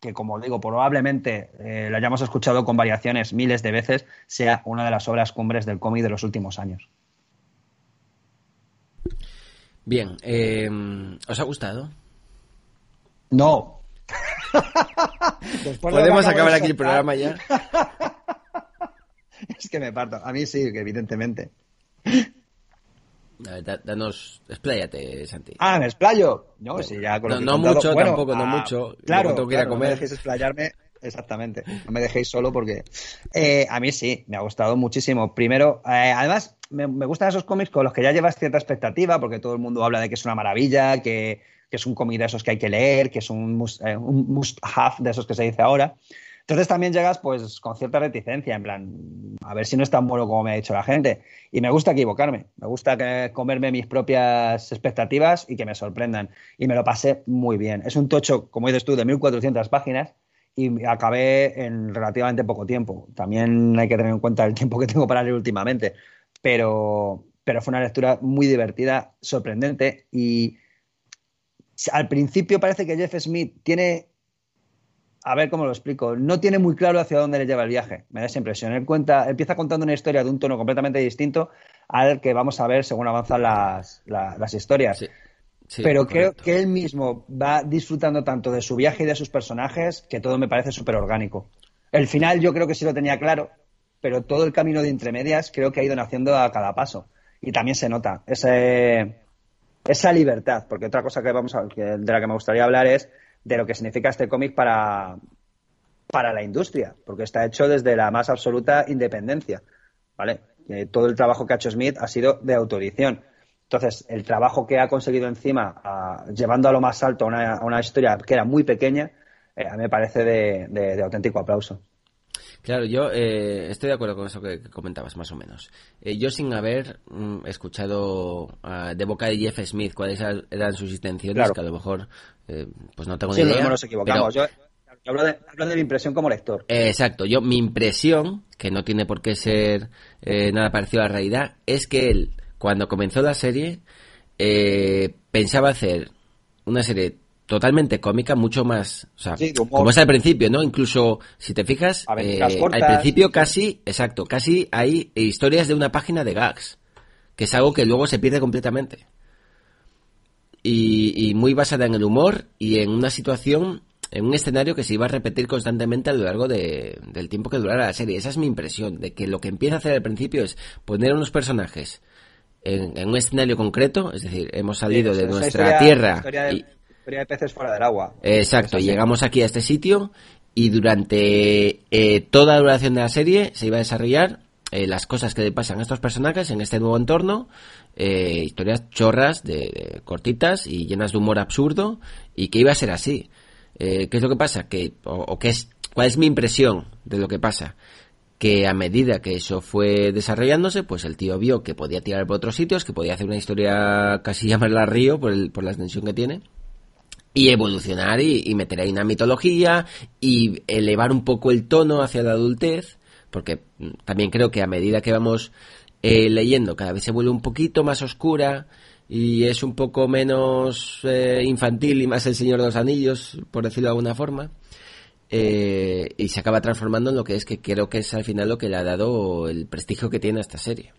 que como digo, probablemente eh, la hayamos escuchado con variaciones miles de veces, sea una de las obras cumbres del cómic de los últimos años. Bien, eh, ¿os ha gustado? No. ¿Podemos acabar aquí el programa ya? es que me parto. A mí sí, evidentemente. danos, expláyate, Santi. Ah, me explayo. No, sí, ya con no, mucho, tampoco, no ah, mucho. Claro, tengo que ir a comer. No me dejéis explayarme, exactamente. No me dejéis solo porque eh, a mí sí, me ha gustado muchísimo. Primero, eh, además, me, gustan esos cómics con los que ya llevas cierta expectativa, porque todo el mundo habla de que es una maravilla, que, es un cómic de esos que hay que leer, que es un must, eh, have de esos que se dice ahora. Entonces también llegas pues con cierta reticencia, en plan, a ver si no es tan bueno como me ha dicho la gente. Y me gusta equivocarme, me gusta que, comerme mis propias expectativas y que me sorprendan. Y me lo pasé muy bien. Es un tocho, como dices tú, de 1400 páginas y acabé en relativamente poco tiempo. También hay que tener en cuenta el tiempo que tengo para leer últimamente pero, pero fue una lectura muy divertida, sorprendente y al principio parece que Jeff Smith tiene, a ver cómo lo explico, no tiene muy claro hacia dónde le lleva el viaje, me da esa impresión. Él cuenta, empieza contando una historia de un tono completamente distinto al que vamos a ver según avanzan las, las, historias. pero creo que él mismo va disfrutando tanto de su viaje y de sus personajes que todo me parece súper orgánico. El final yo creo que sí lo tenía claro, pero todo el camino de intermedias creo que ha ido naciendo a cada paso. Y también se nota ese, esa libertad, porque otra cosa que vamos a, de la que me gustaría hablar es de lo que significa este cómic para, para la industria, porque está hecho desde la más absoluta independencia. ¿vale? todo el trabajo que ha hecho Smith ha sido de autorización. Entonces, el trabajo que ha conseguido encima, llevando a lo más alto a una, historia que era muy pequeña, eh, me parece de auténtico aplauso. Claro, yo eh, estoy de acuerdo con eso que, comentabas, más o menos. Eh, yo sin haber mm, escuchado ah, de boca de Jeff Smith cuáles eran sus intenciones, que a lo mejor eh, pues no tengo ni idea. Sí, nos equivocamos. Yo, hablo, de, mi impresión como lector. exacto, yo mi impresión, que no tiene por qué ser nada parecido a la realidad, es que él, cuando comenzó la serie, pensaba hacer una serie totalmente cómica, mucho más, o sea, como es al principio, ¿no? Incluso si te fijas, eh, al principio casi, exacto, casi hay historias de una página de gags, que es algo que luego se pierde completamente. Y, y muy basada en el humor y en una situación en un escenario que se iba a repetir constantemente a lo largo de, del tiempo que durara la serie. Esa es mi impresión, de que lo que empieza a hacer al principio es poner unos personajes en, un escenario concreto, es decir, hemos salido de nuestra tierra. Historia de, historia de peces fuera del agua. Exacto, llegamos aquí a este sitio y durante eh, toda la duración de la serie se iba a desarrollar eh, las cosas que le pasan a estos personajes en este nuevo entorno, eh, historias chorras, de, cortitas y llenas de humor absurdo, y que iba a ser así. Eh, ¿Qué es lo que pasa? Que, o, qué es, ¿Cuál es mi impresión de lo que pasa? Que a medida que eso fue desarrollándose, pues el tío vio que podía tirar por otros sitios, que podía hacer una historia casi llamarla río por, el, por la extensión que tiene, y evolucionar y, meter ahí una mitología y elevar un poco el tono hacia la adultez, porque también creo que a medida que vamos eh, leyendo cada vez se vuelve un poquito más oscura y es un poco menos eh, infantil y más el Señor de los Anillos, por decirlo de alguna forma. Eh, y se acaba transformando en lo que es que creo que es al final lo que le ha dado el prestigio que tiene a esta serie.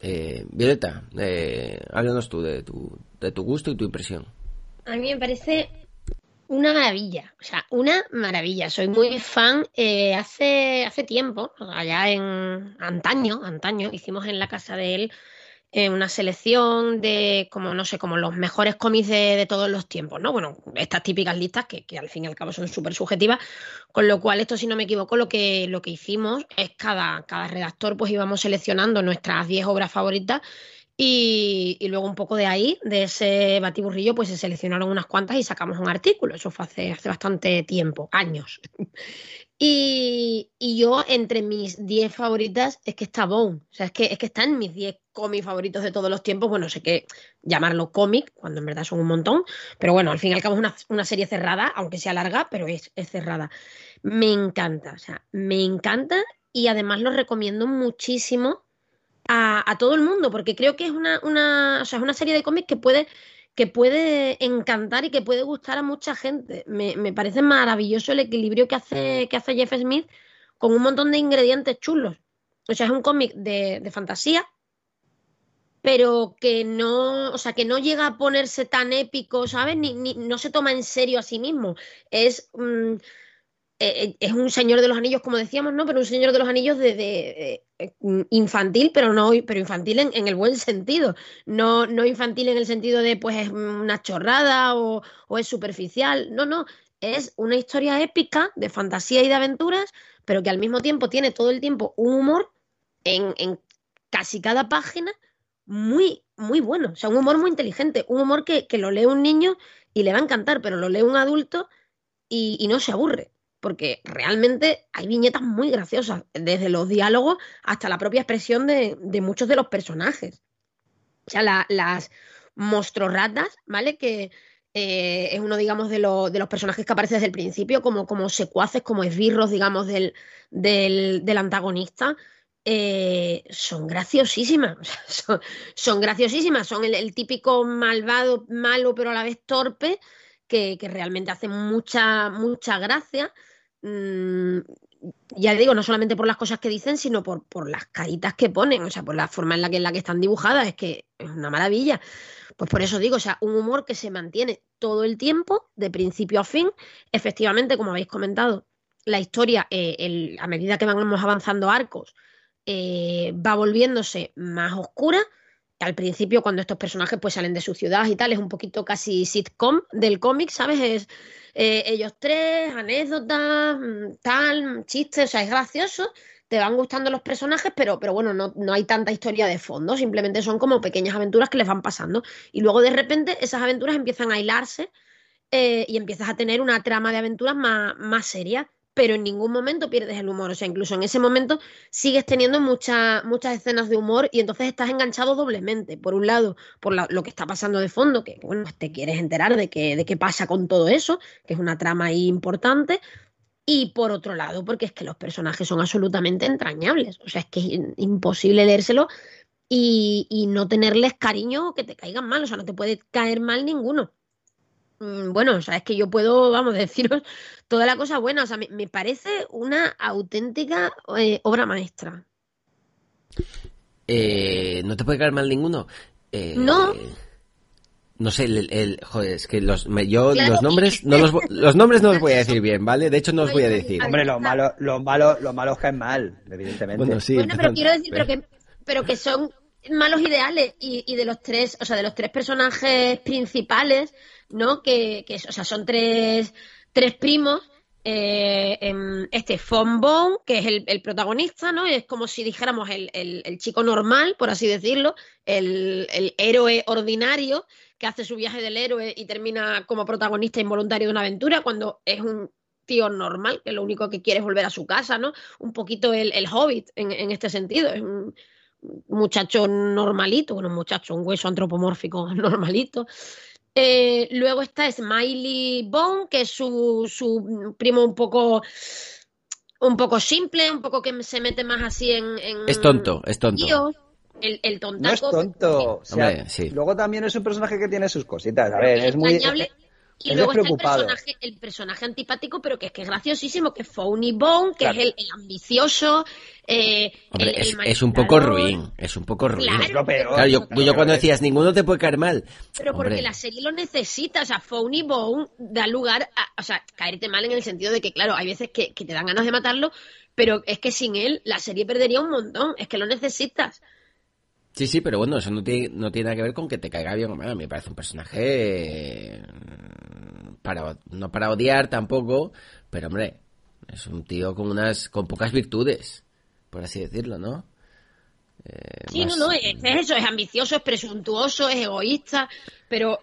Eh, Violeta, háblanos tú de tu, de tu gusto y tu impresión. A mí me parece una maravilla, o sea, una maravilla. Soy muy fan. hace, hace tiempo, allá en antaño, antaño, hicimos en la casa de él una selección de, como no sé, como los mejores cómics de, todos los tiempos, ¿no? Bueno, estas típicas listas que, al fin y al cabo son súper subjetivas, con lo cual esto, si no me equivoco, lo que, lo que hicimos es cada, cada redactor pues íbamos seleccionando nuestras 10 obras favoritas y, y, luego un poco de ahí, de ese batiburrillo, pues se seleccionaron unas cuantas y sacamos un artículo. Eso fue hace, bastante tiempo, años. Y, yo, entre mis 10 favoritas, es que está Bone. O sea, es que, es que está en mis 10 cómics favoritos de todos los tiempos. Bueno, sé que llamarlo cómic, cuando en verdad son un montón. Pero bueno, al fin y al cabo es una, serie cerrada, aunque sea larga, pero es, cerrada. Me encanta, o sea, me encanta y además lo recomiendo muchísimo a, todo el mundo, porque creo que es una, una, o sea, es una serie de cómics que puede que puede encantar y que puede gustar a mucha gente. Me, parece maravilloso el equilibrio que hace, que hace Jeff Smith con un montón de ingredientes chulos. O sea, es un cómic de, fantasía, pero que no, o sea, que no llega a ponerse tan épico, ¿sabes? Ni, no se toma en serio a sí mismo. Es, mm, eh, eh, es un señor de los anillos, como decíamos, ¿no? Pero un señor de los anillos de, infantil, pero no, pero infantil en, el buen sentido. No, no infantil en el sentido de pues es una chorrada o, es superficial. No, no. Es una historia épica de fantasía y de aventuras, pero que al mismo tiempo tiene todo el tiempo un humor en, casi cada página muy, muy bueno. O sea, un humor muy inteligente. Un humor que, lo lee un niño y le va a encantar, pero lo lee un adulto y no se aburre porque realmente hay viñetas muy graciosas, desde los diálogos hasta la propia expresión de, muchos de los personajes. O sea, las monstrorratas, ¿vale? Que eh, es uno, digamos, de, los personajes que aparece desde el principio, como, como secuaces, como esbirros, digamos, del, del, antagonista. Eh, son graciosísimas, son, graciosísimas, son el, típico malvado, malo, pero a la vez torpe, que, que realmente hace mucha, mucha gracia. Mm, ya digo, no solamente por las cosas que dicen, sino por, por las caritas que ponen, o sea, por la forma en la que, en la que están dibujadas, es que es una maravilla. Pues por eso digo, o sea, un humor que se mantiene todo el tiempo, de principio a fin. Efectivamente, como habéis comentado, la historia, eh, a medida que vamos avanzando arcos, eh, va volviéndose más oscura. Al principio, cuando estos personajes pues salen de su ciudad y tal, es un poquito casi sitcom del cómic, ¿sabes? Es eh, ellos tres, anécdotas, mm, tal, chistes, o sea, es gracioso, te van gustando los personajes, pero, pero bueno, no, no hay tanta historia de fondo, simplemente son como pequeñas aventuras que les van pasando. Y luego de repente esas aventuras empiezan a hilarse eh, y empiezas a tener una trama de aventuras más, más seria pero en ningún momento pierdes el humor. O sea, incluso en ese momento sigues teniendo muchas muchas escenas de humor y entonces estás enganchado doblemente. Por un lado, por lo que está pasando de fondo, que bueno, pues te quieres enterar de qué, de qué pasa con todo eso, que es una trama ahí importante. Y por otro lado, porque es que los personajes son absolutamente entrañables. O sea, es que es imposible leérselo y, y no tenerles cariño o que te caigan mal. O sea, no te puede caer mal ninguno. Mm, bueno, o sea, es que yo puedo, vamos, deciros toda la cosa buena. O sea, me, me parece una auténtica eh, obra maestra. Eh, ¿No te puede caer mal ninguno? Eh, No. No sé, el, el- joder, es que los, me- yo Claro. los nombres no los, los nombres no los voy a decir bien, ¿vale? De hecho no os voy a decir. Hombre, los malos, los malos, los malos caen mal, evidentemente. Bueno, sí. bueno, pero quiero decir, pero que, pero que son malos ideales y, y de los tres, o sea, de los tres personajes principales, ¿no? Que, que o sea, son tres, tres primos. eh, em, este Von Bone, que es el, protagonista, ¿no? Es como si dijéramos el, el- chico normal, por así decirlo, el, el héroe ordinario que hace su viaje del héroe y termina como protagonista involuntario de una aventura cuando es un tío normal, que lo único que quiere es volver a su casa, ¿no? Un poquito el, el hobbit en, en este sentido. Es un muchacho normalito, bueno, un muchacho, un hueso antropomórfico normalito. Eh, luego está Smiley Bone, que es su, su primo un poco un poco simple, un poco que se mete más así en... en Es tonto, es tonto. El, el No es tontaco. tonto. O sea, Hombre, sí. Luego también es un personaje que tiene sus cositas. A ver, es muy. Y es luego está el personaje, el personaje antipático, pero que es que es graciosísimo, que es Phony Bone, que Claro. es el, el ambicioso. Eh, Hombre, el- el es, es un poco ruin, es un poco ruin. Claro, Es lo peor. Claro, yo, cuando pero- decías ninguno te puede caer mal. Pero porque la serie lo necesita, o sea, Phony Bone da lugar a, o sea, caerte mal en el sentido de que, claro, hay veces que, que te dan ganas de matarlo, pero es que sin él la serie perdería un montón, es que lo necesitas. Sí, sí, pero bueno, eso no tiene, no tiene nada que ver con que te caiga bien o mal. Me parece un personaje eh, para no para odiar tampoco, pero hombre, es un tío con unas con pocas virtudes, por así decirlo, ¿no? Eh, Sí, más- no, no, es, es eso, es ambicioso, es presuntuoso, es egoísta, pero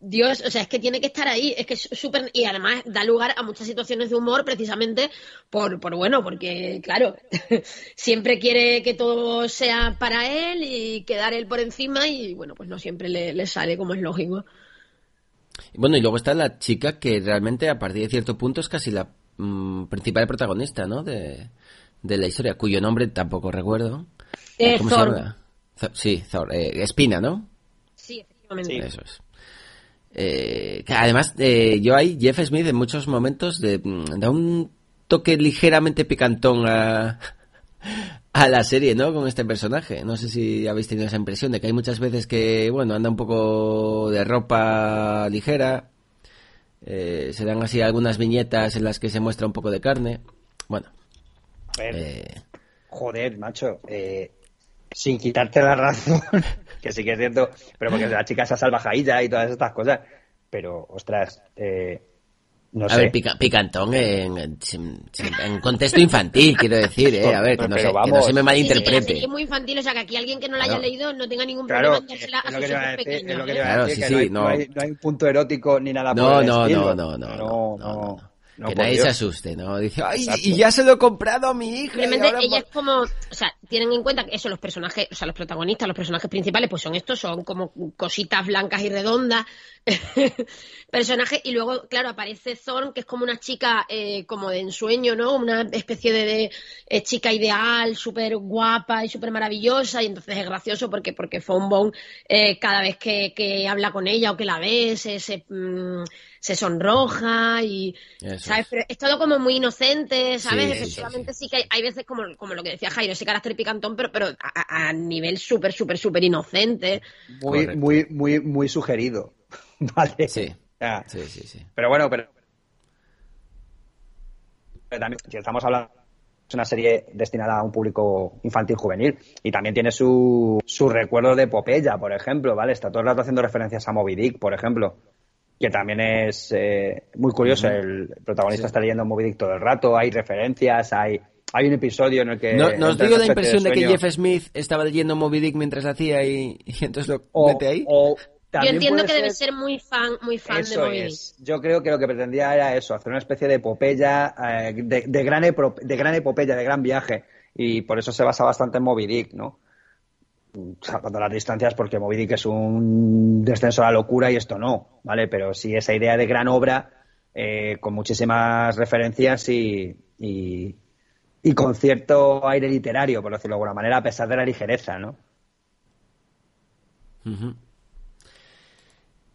Dios, o sea, es que tiene que estar ahí, es que es súper, y además da lugar a muchas situaciones de humor precisamente por, por bueno, porque claro, siempre quiere que todo sea para él y quedar él por encima y bueno, pues no siempre le, le sale como es lógico. Bueno, y luego está la chica que realmente a partir de cierto punto es casi la mm, principal protagonista, ¿no? De, de la historia, cuyo nombre tampoco recuerdo. Eh, ¿Cómo Thor. se llama? Thor- sí, Thor. eh, Espina, ¿no? Sí, efectivamente. Eso es. Eh, que además, eh, yo ahí, Jeff Smith en muchos momentos de- mm, da un toque ligeramente picantón a, a la serie, ¿no? Con este personaje. No sé si habéis tenido esa impresión de que hay muchas veces que, bueno, anda un poco de ropa ligera. eh, se dan así algunas viñetas en las que se muestra un poco de carne. Bueno, A ver, eh, Joder, macho. eh, sin quitarte la razón, que sí que es cierto, pero porque la chica esa salvajadilla y todas estas cosas. Pero, ostras, eh, no a sé. ver, pica- picantón en, en, en contexto infantil, quiero decir, ¿eh? A ver, que no, se, que no vamos. se me Sí, sí, la malinterprete. serie es muy infantil, o sea, que aquí alguien que no la haya Claro. leído no tenga ningún Claro, problema en es dársela a lo sus hijos pequeños. ¿eh? Claro, sí, sí, no, hay, no. hay- no hay un punto erótico ni nada por No, el no, estilo. no, no, no, no, no, no, no. No, que nadie se asuste, ¿no? Dice, ay, Exacto. y ya se lo he comprado a mi hija. Simplemente ella va-". es como, o sea, tienen en cuenta que eso, los personajes, o sea, los protagonistas, los personajes principales, pues son estos, son como cositas blancas y redondas, personajes, y luego, claro, aparece Thorn, que es como una chica eh, como de ensueño, ¿no? Una especie de, de, eh, chica ideal, súper guapa y súper maravillosa, y entonces es gracioso porque, porque Fonbone, eh, cada vez que, que habla con ella o que la ve, se, se, se sonroja y, Eso ¿sabes? es. Pero es todo como muy inocente, ¿sabes? Sí, sí, sí, Efectivamente sí, que hay, hay veces como, como lo que decía Jairo, ese carácter picantón, pero, pero a, a nivel súper, súper, súper inocente. Muy, Correcto. muy, muy, muy sugerido. Vale. Sí, sí, sí, sí. Pero bueno, pero, pero también, si estamos hablando, es una serie destinada a un público infantil juvenil y también tiene su, su recuerdo de Popella, por ejemplo, ¿vale? Está todo el rato haciendo referencias a Moby Dick, por ejemplo, que también es eh, muy curioso. El protagonista Sí. está leyendo Moby Dick todo el rato, hay referencias, hay, hay un episodio en el que... No, ¿Nos dio la impresión de que. Jeff Smith estaba leyendo Moby Dick mientras la hacía y, y entonces lo o, mete ahí? o Yo entiendo que debe ser muy fan, muy fan de Moby Dick. es. Yo creo que lo que pretendía era eso, hacer una especie de epopeya, eh, de, de gran epro- de gran epopeya, de gran viaje. Y por eso se basa bastante en Moby Dick, ¿no? Salvando las distancias porque Moby Dick es un descenso a la locura y esto no, ¿vale? Pero sí esa idea de gran obra eh, con muchísimas referencias y, y, con cierto aire literario, por decirlo de alguna manera, a pesar de la ligereza, ¿no?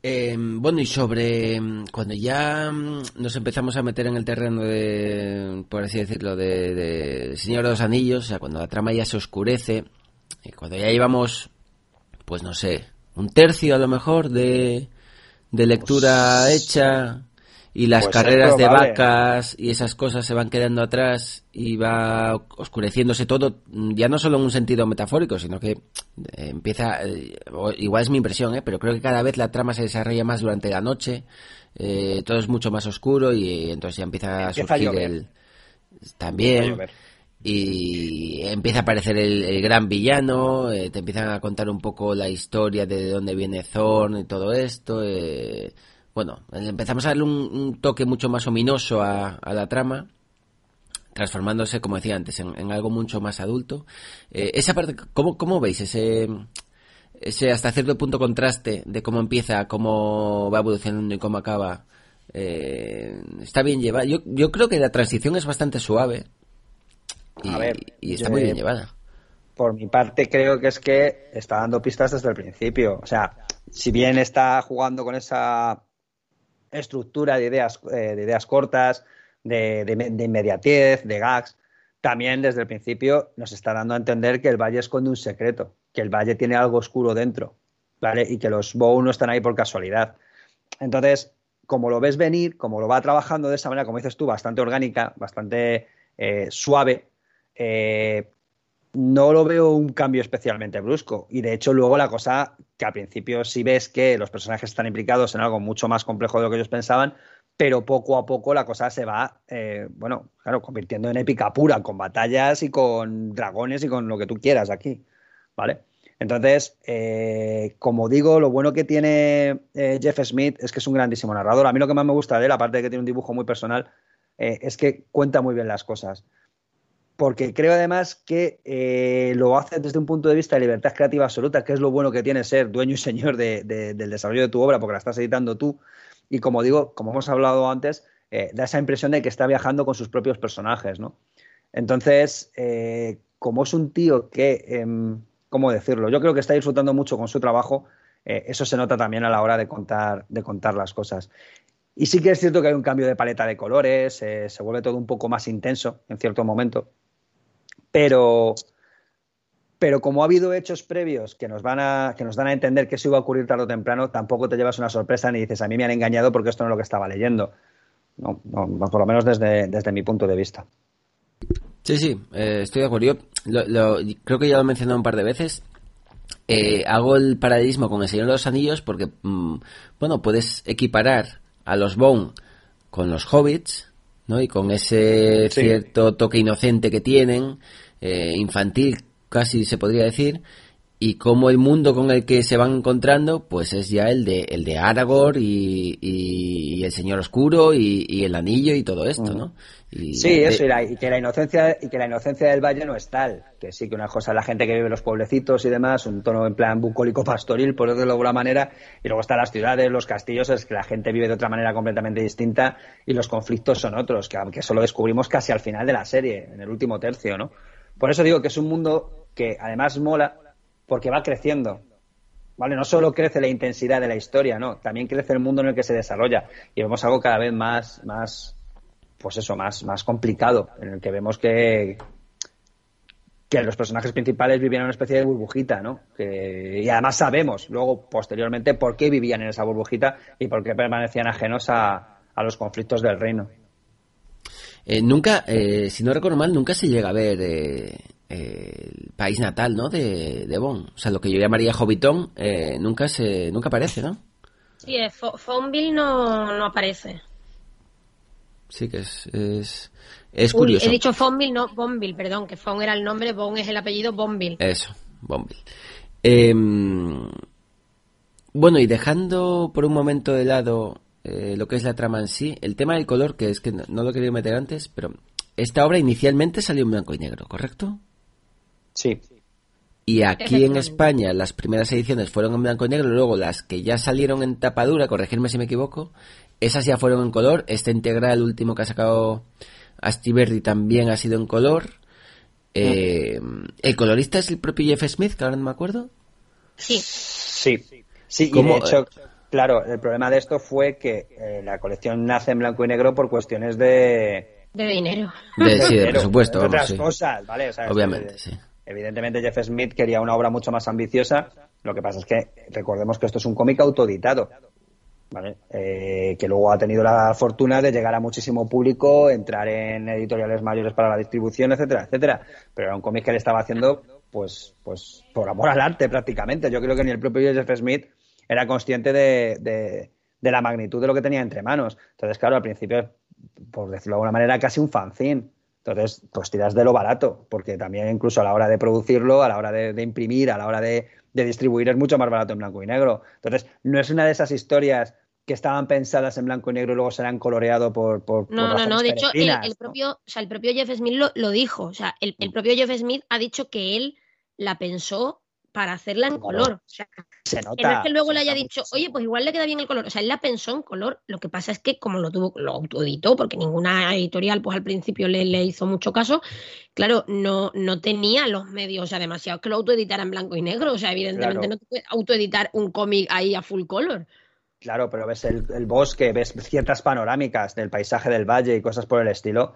Em, bueno, y sobre em, cuando ya mm, nos empezamos a meter en el terreno de, por así decirlo, de, de Señor de los Anillos, o sea, cuando la trama ya se oscurece, y cuando ya llevamos, pues no sé, un tercio a lo mejor de, de lectura Pues- hecha y las pues es carreras de vacas y esas cosas se van quedando atrás y va oscureciéndose todo, mm, ya no solo en un sentido metafórico, sino que eh, empieza, eh, igual es mi impresión, ¿eh? pero creo que cada vez la trama se desarrolla más durante la noche, eh, todo es mucho más oscuro y entonces ya empieza a Empieza a surgir el... También. Y empieza a aparecer el, gran villano, eh, te empiezan a contar un poco la historia de dónde viene Thorn y todo esto. eh, bueno, empezamos a darle un, toque mucho más ominoso a, la trama, transformándose, como decía antes, en, algo mucho más adulto. Eh, esa parte, ¿cómo, ¿cómo veis ese, ese hasta cierto punto contraste de cómo empieza, cómo va evolucionando y cómo acaba? Eh, está bien llevada. Yo, yo creo que la transición es bastante suave. Y, A ver, y está yo- muy bien llevada. Por mi parte, creo que es que está dando pistas desde el principio. O sea, si bien está jugando con esa estructura de ideas, eh, de ideas cortas, de, de- de inmediatez, de gags, también desde el principio nos está dando a entender que el valle esconde un secreto, que el valle tiene algo oscuro dentro, ¿vale? Y que los Bow no están ahí por casualidad. Entonces, como lo ves venir, como lo va trabajando de esa manera, como dices tú, bastante orgánica, bastante eh, suave, eh, no lo veo un cambio especialmente brusco. Y de hecho, luego la cosa que al principio sí ves que los personajes están implicados en algo mucho más complejo de lo que ellos pensaban, pero poco a poco la cosa se va, eh, bueno, claro, convirtiendo en épica pura, con batallas y con dragones y con lo que tú quieras aquí, ¿vale? Entonces, eh, como digo, lo bueno que tiene Jeff Smith es que es un grandísimo narrador. A mí lo que más me gusta de él, aparte de que tiene un dibujo muy personal, es que cuenta muy bien las cosas porque creo además que eh, lo hace desde un punto de vista de libertad creativa absoluta, que es lo bueno que tiene ser dueño y señor de- de- del desarrollo de tu obra, porque la estás editando tú. Y como digo, como hemos hablado antes, eh, da esa impresión de que está viajando con sus propios personajes, ¿no? Entonces, eh, como es un tío que, em, ¿cómo decirlo? Yo creo que está disfrutando mucho con su trabajo, eso se nota también a la hora de contar, de contar las cosas. Y sí que es cierto que hay un cambio de paleta de colores, se vuelve todo un poco más intenso en cierto momento. Pero, pero como ha habido hechos previos que nos, van a, que nos dan a entender que eso iba a ocurrir tarde o temprano, tampoco te llevas una sorpresa ni dices, a mí me han engañado porque esto no es lo que estaba leyendo. No, no, por lo menos desde, desde mi punto de vista. Sí, sí, eh, estoy de acuerdo. Creo que ya lo he mencionado un par de veces. Eh, hago el paralelismo con el Señor de los Anillos porque, mm, bueno, puedes equiparar a los Bone con los Hobbits, ¿no? Y con ese Sí. cierto toque inocente que tienen, eh, infantil casi se podría decir, y como el mundo con el que se van encontrando, pues es ya el de, el de Aragorn y, y- y el Señor Oscuro y, y el Anillo y todo esto, ¿no? Y Sí, de- eso, y, la- y que la inocencia y que la inocencia del valle no es tal. Que sí, que una cosa es la gente que vive en los pueblecitos y demás, un tono en plan bucólico pastoril, por decirlo de alguna manera, y luego están las ciudades, los castillos, es que la gente vive de otra manera completamente distinta y los conflictos son otros, que, que eso lo descubrimos casi al final de la serie, en el último tercio, ¿no? Por eso digo que es un mundo que además mola porque va creciendo. ¿Vale? No solo crece la intensidad de la historia, no, también crece el mundo en el que se desarrolla y vemos algo cada vez más, más, pues eso, más, más complicado, en el que vemos que, que los personajes principales vivían en una especie de burbujita, ¿no? Y además sabemos luego, posteriormente, por qué vivían en esa burbujita y por qué permanecían ajenos a, a los conflictos del reino. Eh, nunca, eh, si no recuerdo mal, nunca se llega a ver eh, el país natal, ¿no? De, de Bond. O sea, lo que yo llamaría Hobbiton, eh, nunca se, nunca aparece, ¿no? Sí, eh, Fo- Fonville no, no aparece. Sí que es, es, es Uy, curioso. he dicho Fonville, no Bonville, perdón, que Fon era el nombre, Bon es el apellido, Bonville. Eso, Bonville. Em, bueno, y dejando por un momento de lado eh, lo que es la trama en sí, el tema del color, que es que no, no lo he querido meter antes, pero esta obra inicialmente salió en blanco y negro, ¿correcto? Sí. Y aquí en. España las primeras ediciones fueron en blanco y negro, luego las que ya salieron en tapadura, corregirme si me equivoco, esas ya fueron en color, este integral el último que ha sacado Astiberri también ha sido en color. Eh, el colorista es el propio Jeff Smith, que ahora no me acuerdo. Sí, Sí. Sí, y de hecho, Claro, el problema de esto fue que eh, la colección nace en blanco y negro por cuestiones de... De dinero. De, sí, de dinero, presupuesto. de vamos, otras sí. cosas, ¿vale? O sea, es Obviamente, sí. Evidentemente Jeff Smith quería una obra mucho más ambiciosa. Lo que pasa es que recordemos que esto es un cómic autoeditado. ¿Vale? Eh, que luego ha tenido la fortuna de llegar a muchísimo público, entrar en editoriales mayores para la distribución, etcétera, etcétera. Pero era un cómic que él estaba haciendo, pues, pues, por amor al arte prácticamente. Yo creo que ni el propio Jeff Smith era consciente de, la magnitud de lo que tenía entre manos. Entonces, claro, al principio, por decirlo de alguna manera, casi un fanzine. Entonces, pues tiras de lo barato, porque también incluso a la hora de producirlo, a la hora de, de imprimir, a la hora de, de, distribuir, es mucho más barato en blanco y negro. Entonces, no es una de esas historias que estaban pensadas en blanco y negro y luego serán coloreado por, por No, por no, no. De hecho, el, peregrinas, el ¿no? propio, o sea, el propio Jeff Smith lo, lo dijo. O sea, el, el propio Jeff Smith ha dicho que él la pensó para hacerla en color. O sea, Se que no es nota. que luego le haya nota dicho, muchísimo. oye, pues igual le queda bien el color. O sea, él la pensó en color. Lo que pasa es que como lo tuvo, lo autoeditó, porque ninguna editorial, pues al principio le, le hizo mucho caso, claro, no, no tenía los medios, o sea, demasiado que lo autoeditara en blanco y negro. O sea, evidentemente Claro. no te puedes autoeditar un cómic ahí a full color. Claro, pero ves el, el bosque, ves ciertas panorámicas del paisaje del valle y cosas por el estilo,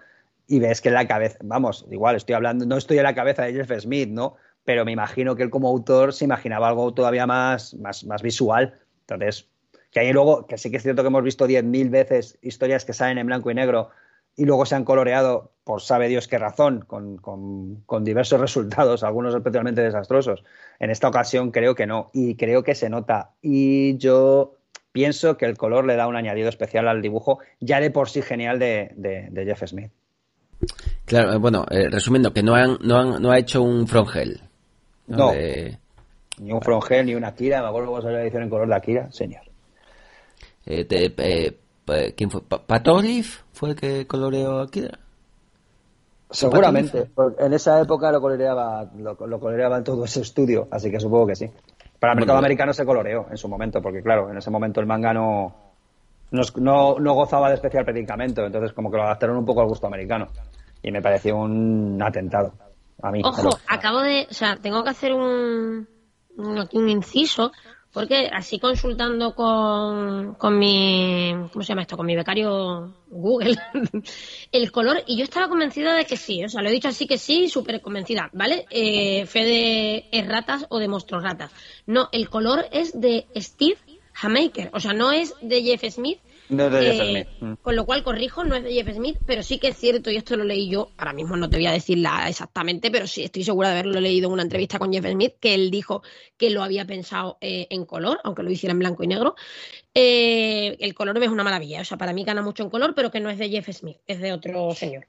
y ves que en la cabeza, vamos, igual estoy hablando, no estoy en la cabeza de Jeff Smith, ¿no? Pero me imagino que él como autor se imaginaba algo todavía más, más, más visual. Entonces, que ahí luego, que sí que es cierto que hemos visto 10.000 veces historias que salen en blanco y negro y luego se han coloreado por sabe Dios qué razón, con, con, con diversos resultados, algunos especialmente desastrosos. En esta ocasión creo que no, y creo que se nota. Y yo pienso que el color le da un añadido especial al dibujo, ya de por sí genial de, de, de Jeff Smith. Claro, eh, bueno, eh, resumiendo, que no, han, no, han, no ha hecho un Frongel. No. De- Ni un Frongel, ni una Akira, me acuerdo que salió la edición en color de Akira, señor. eh, eh, eh, ¿Quién fue? Pa- ¿Pat Olive fue el que coloreó aquí? Seguramente, en esa época lo coloreaba, lo, lo coloreaba en todo ese estudio, así que supongo que sí. Para el mercado Bueno, americano se coloreó en su momento, porque claro, en ese momento el manga no, no, no, no gozaba de especial predicamento, entonces como que lo adaptaron un poco al gusto americano. Y me pareció un atentado. A mí. Ojo, Pero- acabo de, o sea, tengo que hacer un, un, un inciso, porque así consultando con, con mi, ¿cómo se llama esto? Con mi becario Google, el color, y yo estaba convencida de que sí, o sea, lo he dicho así que sí, súper convencida, ¿vale? Eh, fe de erratas o de monstruos ratas. No, el color es de Steve Hamaker, o sea, no es de Jeff Smith, No es de Jeff eh, Smith. Mm. Con lo cual, corrijo, no es de Jeff Smith, pero sí que es cierto, y esto lo leí yo, ahora mismo no te voy a decir la exactamente, pero sí estoy segura de haberlo leído en una entrevista con Jeff Smith, que él dijo que lo había pensado eh, en color, aunque lo hiciera en blanco y negro. Eh, el color es una maravilla, o sea, para mí gana mucho en color, pero que no es de Jeff Smith, es de otro señor.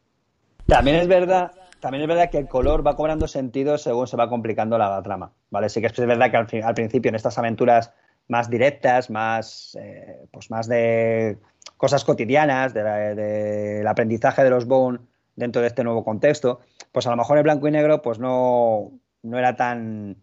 También es verdad, también es verdad que el color va cobrando sentido según se va complicando la, trama, ¿vale? Sí que es verdad que al, fin- al principio en estas aventuras más directas, más eh, pues más de cosas cotidianas, del aprendizaje de los Bone dentro de este nuevo contexto, pues a lo mejor el blanco y negro pues no, no era tan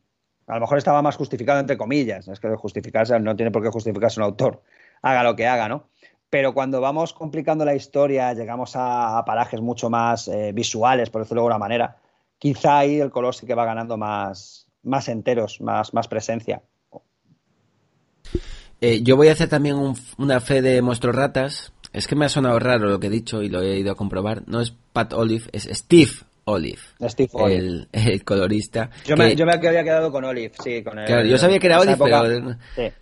a lo mejor estaba más justificado entre comillas, es que justificarse no tiene por qué justificarse un autor, haga lo que haga, ¿no? Pero cuando vamos complicando la historia, llegamos a, a parajes mucho más eh, visuales, por decirlo de alguna manera, quizá ahí el color sí que va ganando más, más enteros, más, más presencia. Eh, yo voy a hacer también un- una fe de monstruos ratas. Es que me ha sonado raro lo que he dicho y lo he ido a comprobar. No es Pat Olive, es Steve Olive. Steve Olive. El, el colorista. Yo, que- me, yo me había quedado con Olive, sí. Con el- Claro, yo sabía que era Olive, época, pero- sí.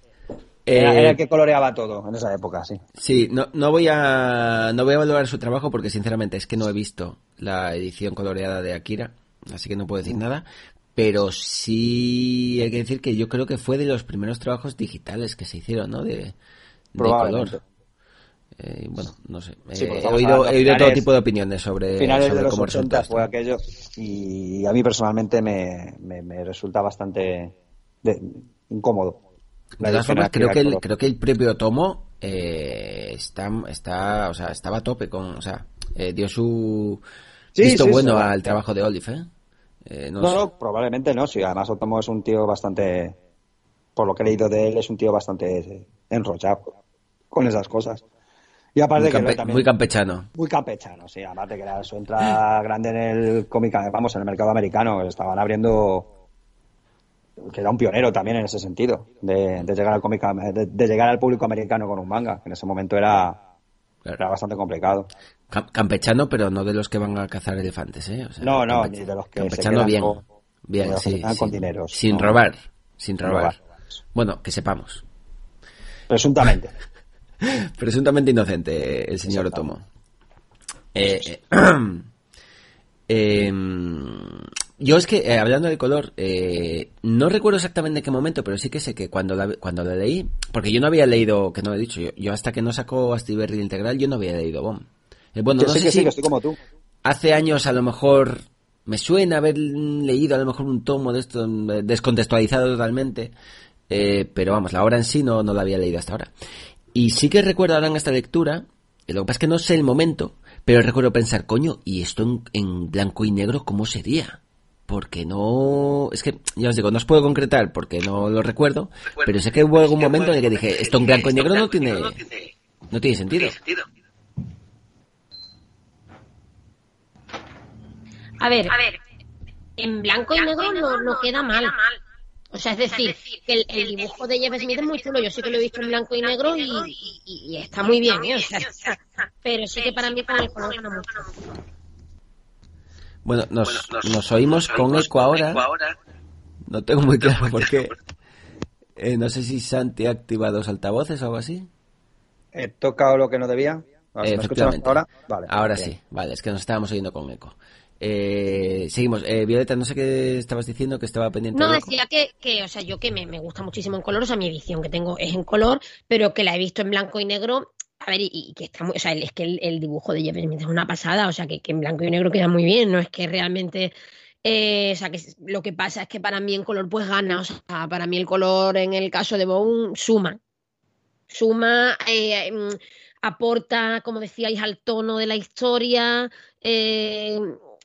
Era, eh, era el que coloreaba todo en esa época, sí. Sí, no, no voy a no voy a valorar su trabajo porque sinceramente es que no he visto la edición coloreada de Akira, así que no puedo decir nada. Pero sí hay que decir que yo creo que fue de los primeros trabajos digitales que se hicieron, ¿no? De, de color. Eh, bueno, no sé. Sí, Eh, he oído, he oído todo tipo de opiniones sobre, finales sobre de los cómo resulta 80 esto. fue aquello y a mí personalmente me, me- me resulta bastante de- incómodo. La De todas formas, creo que el, creo que el propio tomo eh, está, está, o sea, estaba a tope con, o sea, eh, dio su Sí, visto sí, bueno al trabajo de Olive, ¿eh? Eh, no No, sé. no, probablemente no. Sí, además Otomo es un tío bastante, por lo que he leído de él, es un tío bastante eh, enrollado con esas cosas. Y aparte muy, que también muy campechano. muy campechano, sí. Aparte que era su entrada grande en el cómic, vamos, en el mercado americano. Estaban abriendo que era un pionero también en ese sentido, de, llegar al cómic, de, llegar al público americano con un manga, que en ese momento era, era bastante complicado. Campechano, pero no de los que van a cazar elefantes, ¿eh? no, no, ni de los que Campechano bien, bien, sí, con dinero. Sin robar, sin robar. Bueno, que sepamos. Presuntamente. Presuntamente inocente el señor Otomo. Eh, eh, yo es que, eh, hablando del color, eh, no recuerdo exactamente qué momento, pero sí que sé que cuando la, cuando la leí, porque yo no había leído, que no lo he dicho, yo, hasta que no sacó Astiberri integral, yo no había leído Bomb. bueno, no sé que si sí, estoy como tú. Hace años a lo mejor me suena haber leído a lo mejor un tomo de esto descontextualizado totalmente, pero vamos, la obra en sí no, no la había leído hasta ahora. Y sí que recuerdo ahora en esta lectura, lo que pasa es que no sé el momento, pero recuerdo pensar, coño, ¿y esto en, blanco y negro cómo sería? Porque no... Es que, ya os digo, no os puedo concretar porque no lo recuerdo, pero sé que hubo algún momento en el que dije, esto en blanco y negro no tiene... No tiene sentido. A ver, en blanco y negro no, no queda mal. O sea, es decir, que el, dibujo de Jeff Smith es muy chulo. Yo sí que lo he visto en blanco y negro y, está muy bien, ¿eh? pero sí que para mí con el color no mucho. Bueno, nos, nos oímos con eco ahora. No tengo muy claro por qué. Eh, no sé si Santi ha activado los altavoces o algo así. He tocado lo que no debía. Efectivamente. ahora? Vale, ahora sí, vale, es que nos estábamos oyendo con eco. Eh, seguimos. Eh, Violeta, no sé qué estabas diciendo, que estaba pendiente. No, decía que, que, o sea, yo que me, me, gusta muchísimo en color, o sea, mi edición que tengo es en color, pero que la he visto en blanco y negro. A ver, y, que está muy, o sea, es que el, dibujo de Jeff Smith es una pasada, o sea, que, en blanco y negro queda muy bien, no es que realmente, eh, o sea, que lo que pasa es que para mí en color pues gana, o sea, para mí el color en el caso de Bone suma, suma, eh, mm, aporta, como decíais, al tono de la historia, eh,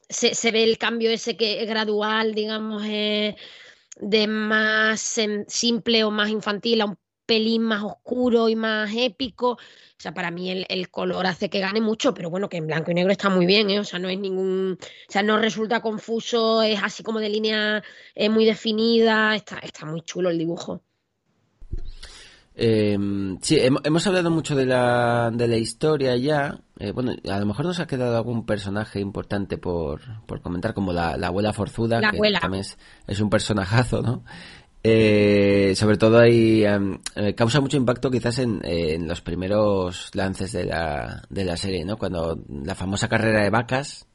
se, se, ve el cambio ese que es gradual, digamos, de más simple o más infantil a un pelín más oscuro y más épico. O sea, para mí el, color hace que gane mucho, pero bueno, que en blanco y negro está muy bien, ¿eh? O sea, no es ningún. O sea, no resulta confuso, es así como de línea eh, muy definida, está, está muy chulo el dibujo. Eh, sí, hemos hablado mucho de la, de la historia ya. Eh, bueno, a lo mejor nos ha quedado algún personaje importante por, por comentar, como la, abuela forzuda, que también es, un personajazo, ¿no? Eh, sobre todo ahí em, eh, causa mucho impacto quizás en, en, los primeros lances de la, de la serie, ¿no? Cuando la famosa carrera de vacas,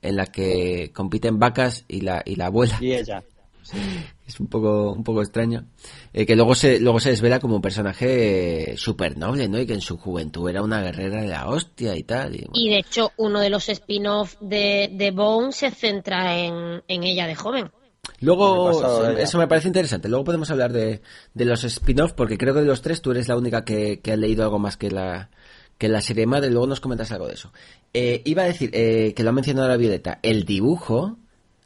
en la que compiten vacas y la, y la abuela. Y ella. Es un poco, un poco extraño. Eh, que luego se, luego se desvela como un personaje súper noble, ¿no? Y que en su juventud era una guerrera de la hostia y tal. Y, de hecho, uno de los spin-offs de, de Bone se centra en, ella de joven. Luego, eso me parece interesante. Luego podemos hablar de, de los spin-offs, porque creo que de los tres tú eres la única que, que ha leído algo más que la, que la serie madre. Luego nos comentas algo de eso. Eh, iba a decir, eh, que lo ha mencionado la Violeta, el dibujo,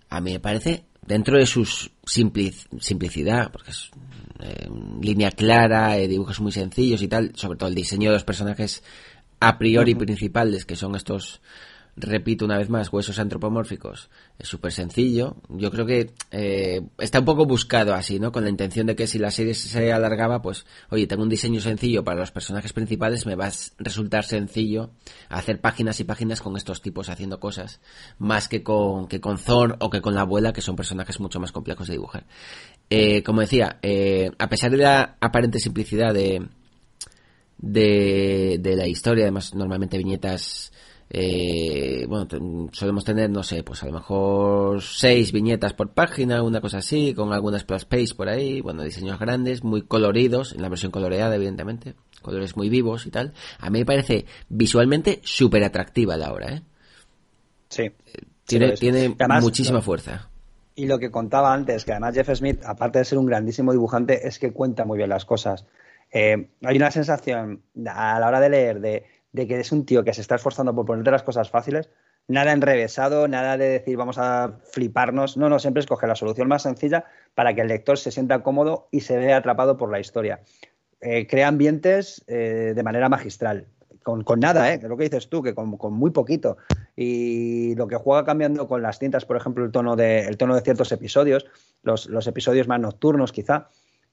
a mí me parece dentro de su simplicidad, porque es eh, línea clara, eh, dibujos muy sencillos y tal, sobre todo el diseño de los personajes a priori principales, que son estos repito una vez más, huesos antropomórficos, es súper sencillo. Yo creo que eh, está un poco buscado así, ¿no? Con la intención de que si la serie se alargaba, pues, oye, tengo un diseño sencillo para los personajes principales, me va a resultar sencillo hacer páginas y páginas con estos tipos haciendo cosas, más que con, que con Thor o que con la abuela, que son personajes mucho más complejos de dibujar. Eh, como decía, eh, a pesar de la aparente simplicidad de, de, de la historia, además normalmente viñetas eh, bueno, solemos tener, no sé, pues a lo mejor seis viñetas por página, una cosa así, con algunas plus page por ahí, bueno, diseños grandes, muy coloridos, en la versión coloreada, evidentemente, colores muy vivos y tal. A mí me parece visualmente súper atractiva la obra, ¿eh? Sí. Tiene, tiene muchísima fuerza. Y lo que contaba antes, que además Jeff Smith, aparte de ser un grandísimo dibujante, es que cuenta muy bien las cosas. Eh, hay una sensación a la hora de leer de de que es un tío que se está esforzando por ponerte las cosas fáciles, nada enrevesado, nada de decir vamos a fliparnos, no, no, siempre escoge la solución más sencilla para que el lector se sienta cómodo y se vea atrapado por la historia. Eh, crea ambientes eh, de manera magistral. con, nada, ¿eh? lo que dices tú, que con, muy poquito. Y lo que juega cambiando con las cintas, por ejemplo, el tono de, el tono de ciertos episodios, los, los episodios más nocturnos quizá,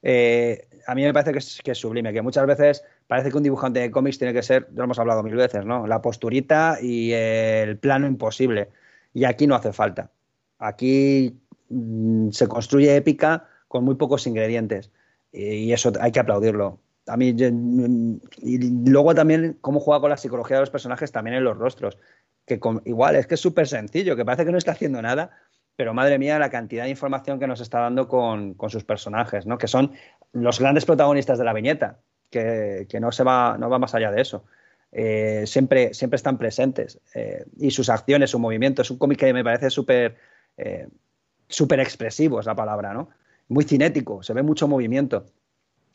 eh, a mí me parece que es, sublime, que muchas veces parece que un dibujante de cómics tiene que ser, lo hemos hablado mil veces, ¿no? La posturita y el plano imposible. Y aquí no hace falta. Aquí mm, se construye épica con muy pocos ingredientes. Y eso hay que aplaudirlo. A mí, mm, y luego también cómo juega con la psicología de los personajes también en los rostros. Que igual es que es súper sencillo, que parece que no está haciendo nada, pero madre mía la cantidad de información que nos está dando con, sus personajes, ¿no? que son los grandes protagonistas de la viñeta, que, no, se va, no va más allá de eso. Eh, siempre, siempre están presentes eh, y sus acciones, su movimiento. Es un cómic que me parece súper eh, súper expresivo, es la palabra, ¿no? Muy cinético, se ve mucho movimiento.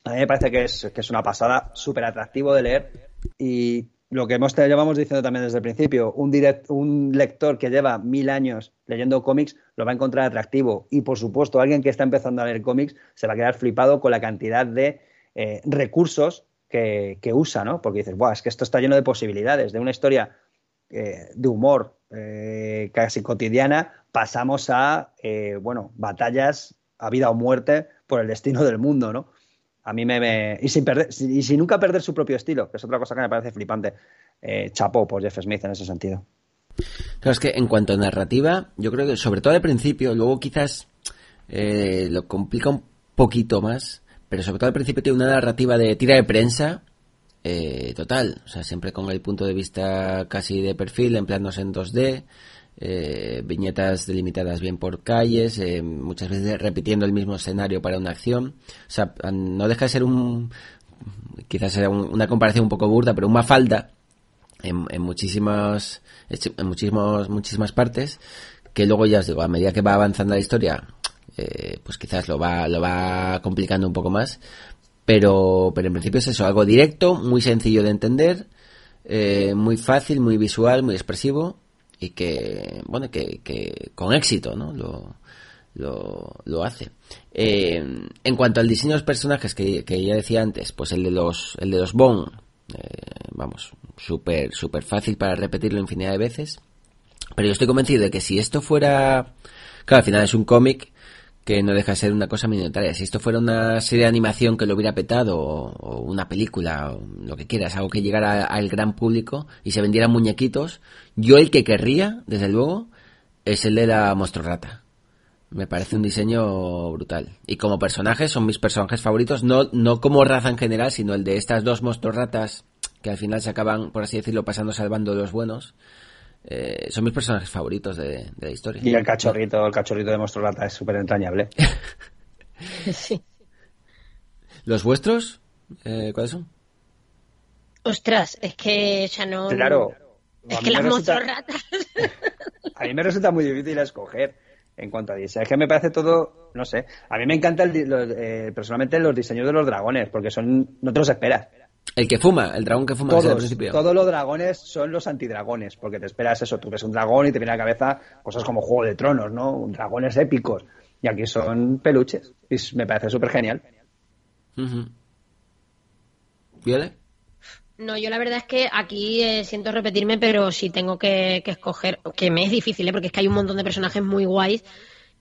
A mí me parece que es, que es una pasada, súper atractivo de leer y lo que hemos, llevamos diciendo también desde el principio, un, un lector que lleva mil años leyendo cómics lo va a encontrar atractivo. Y por supuesto, alguien que está empezando a leer cómics se va a quedar flipado con la cantidad de eh, recursos que, usa, ¿no? Porque dices, Buah, es que esto está lleno de posibilidades, de una historia eh, de humor eh, casi cotidiana, pasamos a, bueno, batallas a vida o muerte por el destino del mundo, ¿no? A mí me, y sin perder y sin nunca perder su propio estilo que es otra cosa que me parece flipante. Eh, chapó por Jeff Smith en ese sentido. Claro es que en cuanto a narrativa yo creo que sobre todo al principio luego quizás eh, lo complica un poquito más pero sobre todo al principio tiene una narrativa de tira de prensa eh, total. O sea siempre con el punto de vista casi de perfil empleándose en 2D eh, viñetas delimitadas bien por calles, eh, muchas veces repitiendo el mismo escenario para una acción. O sea, no deja de ser un, quizás sea una comparación un poco burda, pero una falda en, en muchísimas, en muchísimos, muchísimas partes, que luego ya os digo, a medida que va avanzando la historia, eh, pues quizás lo va, lo va complicando un poco más. Pero, pero en principio es eso, algo directo, muy sencillo de entender, muy fácil, muy visual, muy expresivo y que, bueno, que, que con éxito, ¿no? Lo, lo, lo hace. Eh, en cuanto al diseño de los personajes que, que, ya decía antes, pues el de los, el de los Bone, eh, vamos, súper, súper fácil para repetirlo infinidad de veces. Pero yo estoy convencido de que si esto fuera, claro, al final es un cómic, que no deja de ser una cosa minoritaria. Si esto fuera una serie de animación que lo hubiera petado, o, una película, o lo que quieras, algo que llegara al gran público y se vendieran muñequitos, yo el que querría, desde luego, es el de la rata Me parece un diseño brutal. Y como personajes, son mis personajes favoritos, no, no como raza en general, sino el de estas dos ratas que al final se acaban, por así decirlo, pasando salvando los buenos. Eh, son mis personajes favoritos de, la historia. Y el cachorrito, el cachorrito de Monstruo Rata es súper entrañable. sí. ¿Los vuestros? Eh, ¿Cuáles son? Ostras, es que ya no. Claro. Es que las monstruos ratas. a mí me resulta muy difícil escoger en cuanto a diseño. Es que me parece todo, no sé. A mí me encanta eh, personalmente los diseños de los dragones, porque son, no te los esperas. El que fuma, el dragón que fuma todos, principio. Todos los dragones son los antidragones, porque te esperas eso, tú ves un dragón y te viene a la cabeza cosas como Juego de Tronos, ¿no? Dragones épicos. Y aquí son peluches. Y me parece súper genial. ¿Viole? No, yo la verdad es que aquí eh, siento repetirme, pero si tengo que, escoger, que me es difícil, ¿eh? porque es que hay un montón de personajes muy guays,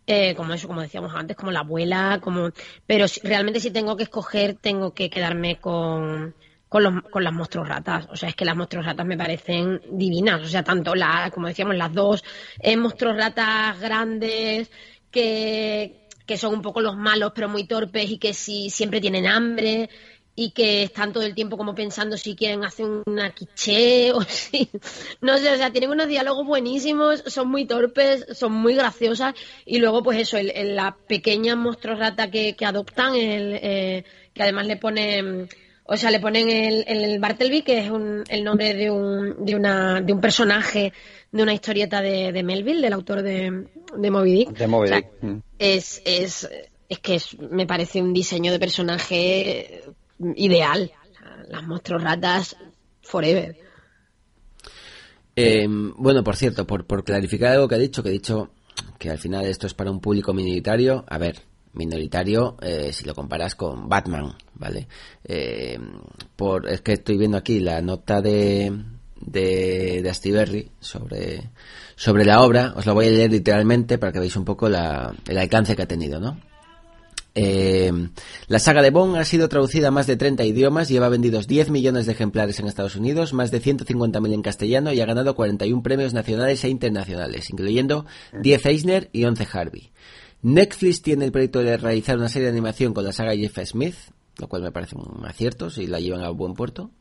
eh, como eso, como decíamos antes, como la abuela, como, pero realmente si tengo que escoger, tengo que quedarme con, con, los, con las monstruos ratas. O sea, es que las monstruos ratas me parecen divinas. O sea, tanto la, como decíamos, las dos eh, monstruos ratas grandes que, que son un poco los malos pero muy torpes y que si siempre tienen hambre y que están todo el tiempo como pensando si quieren hacer una quiche o si no sé, o sea, tienen unos diálogos buenísimos, son muy torpes, son muy graciosas y luego pues eso, el, la pequeña monstruo rata que, que adoptan, el, eh, que además le ponen o sea, le ponen el, el Bartleby, que es el nombre de un, de, una, de un personaje de una historieta de, Melville, del autor de, de Moby Dick. De Moby Dick. Mm. es, es, es que me parece un diseño de personaje ideal. Las monstruos ratas forever. Eh, bueno, por cierto, por, por clarificar algo que ha dicho, que he dicho que al final esto es para un público minoritario. A ver, minoritario eh, si lo comparas con Batman, ¿vale? Eh, por, es que estoy viendo aquí la nota de, de, de Astiberri sobre, sobre la obra, os la voy a leer literalmente para que veáis un poco la, el alcance que ha tenido, ¿no? Eh, la saga de Bond ha sido traducida a más de 30 idiomas, lleva vendidos 10 millones de ejemplares en Estados Unidos, más de 150.000 en castellano y ha ganado 41 premios nacionales e internacionales, incluyendo 10 Eisner y 11 Harvey. Netflix tiene el proyecto de realizar una serie de animación con la saga Jeff Smith, lo cual me parece un acierto si la llevan a buen puerto.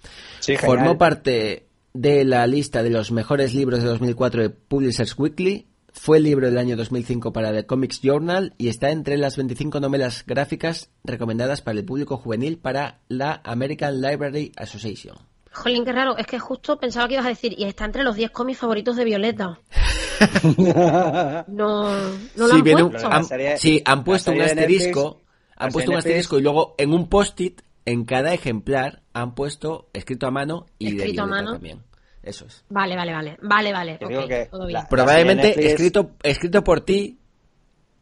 Sí, Formó genial. parte de la lista de los mejores libros de 2004 de Publishers Weekly. Fue el libro del año 2005 para The Comics Journal y está entre las 25 novelas gráficas recomendadas para el público juvenil para la American Library Association. Jolín, qué raro. Es que justo pensaba que ibas a decir, y está entre los 10 cómics favoritos de Violeta. No, no lo sí, han viene puesto. han, La serie- sí, han puesto un de asterisco, Netflix- han puesto un de asterisco y luego en un post-it, en cada ejemplar, han puesto escrito a mano y de Escrito a mano. también. Eso es. Vale, vale, vale. Vale, vale. Te ok, digo que todo bien. la- Probablemente de escrito, escrito por ti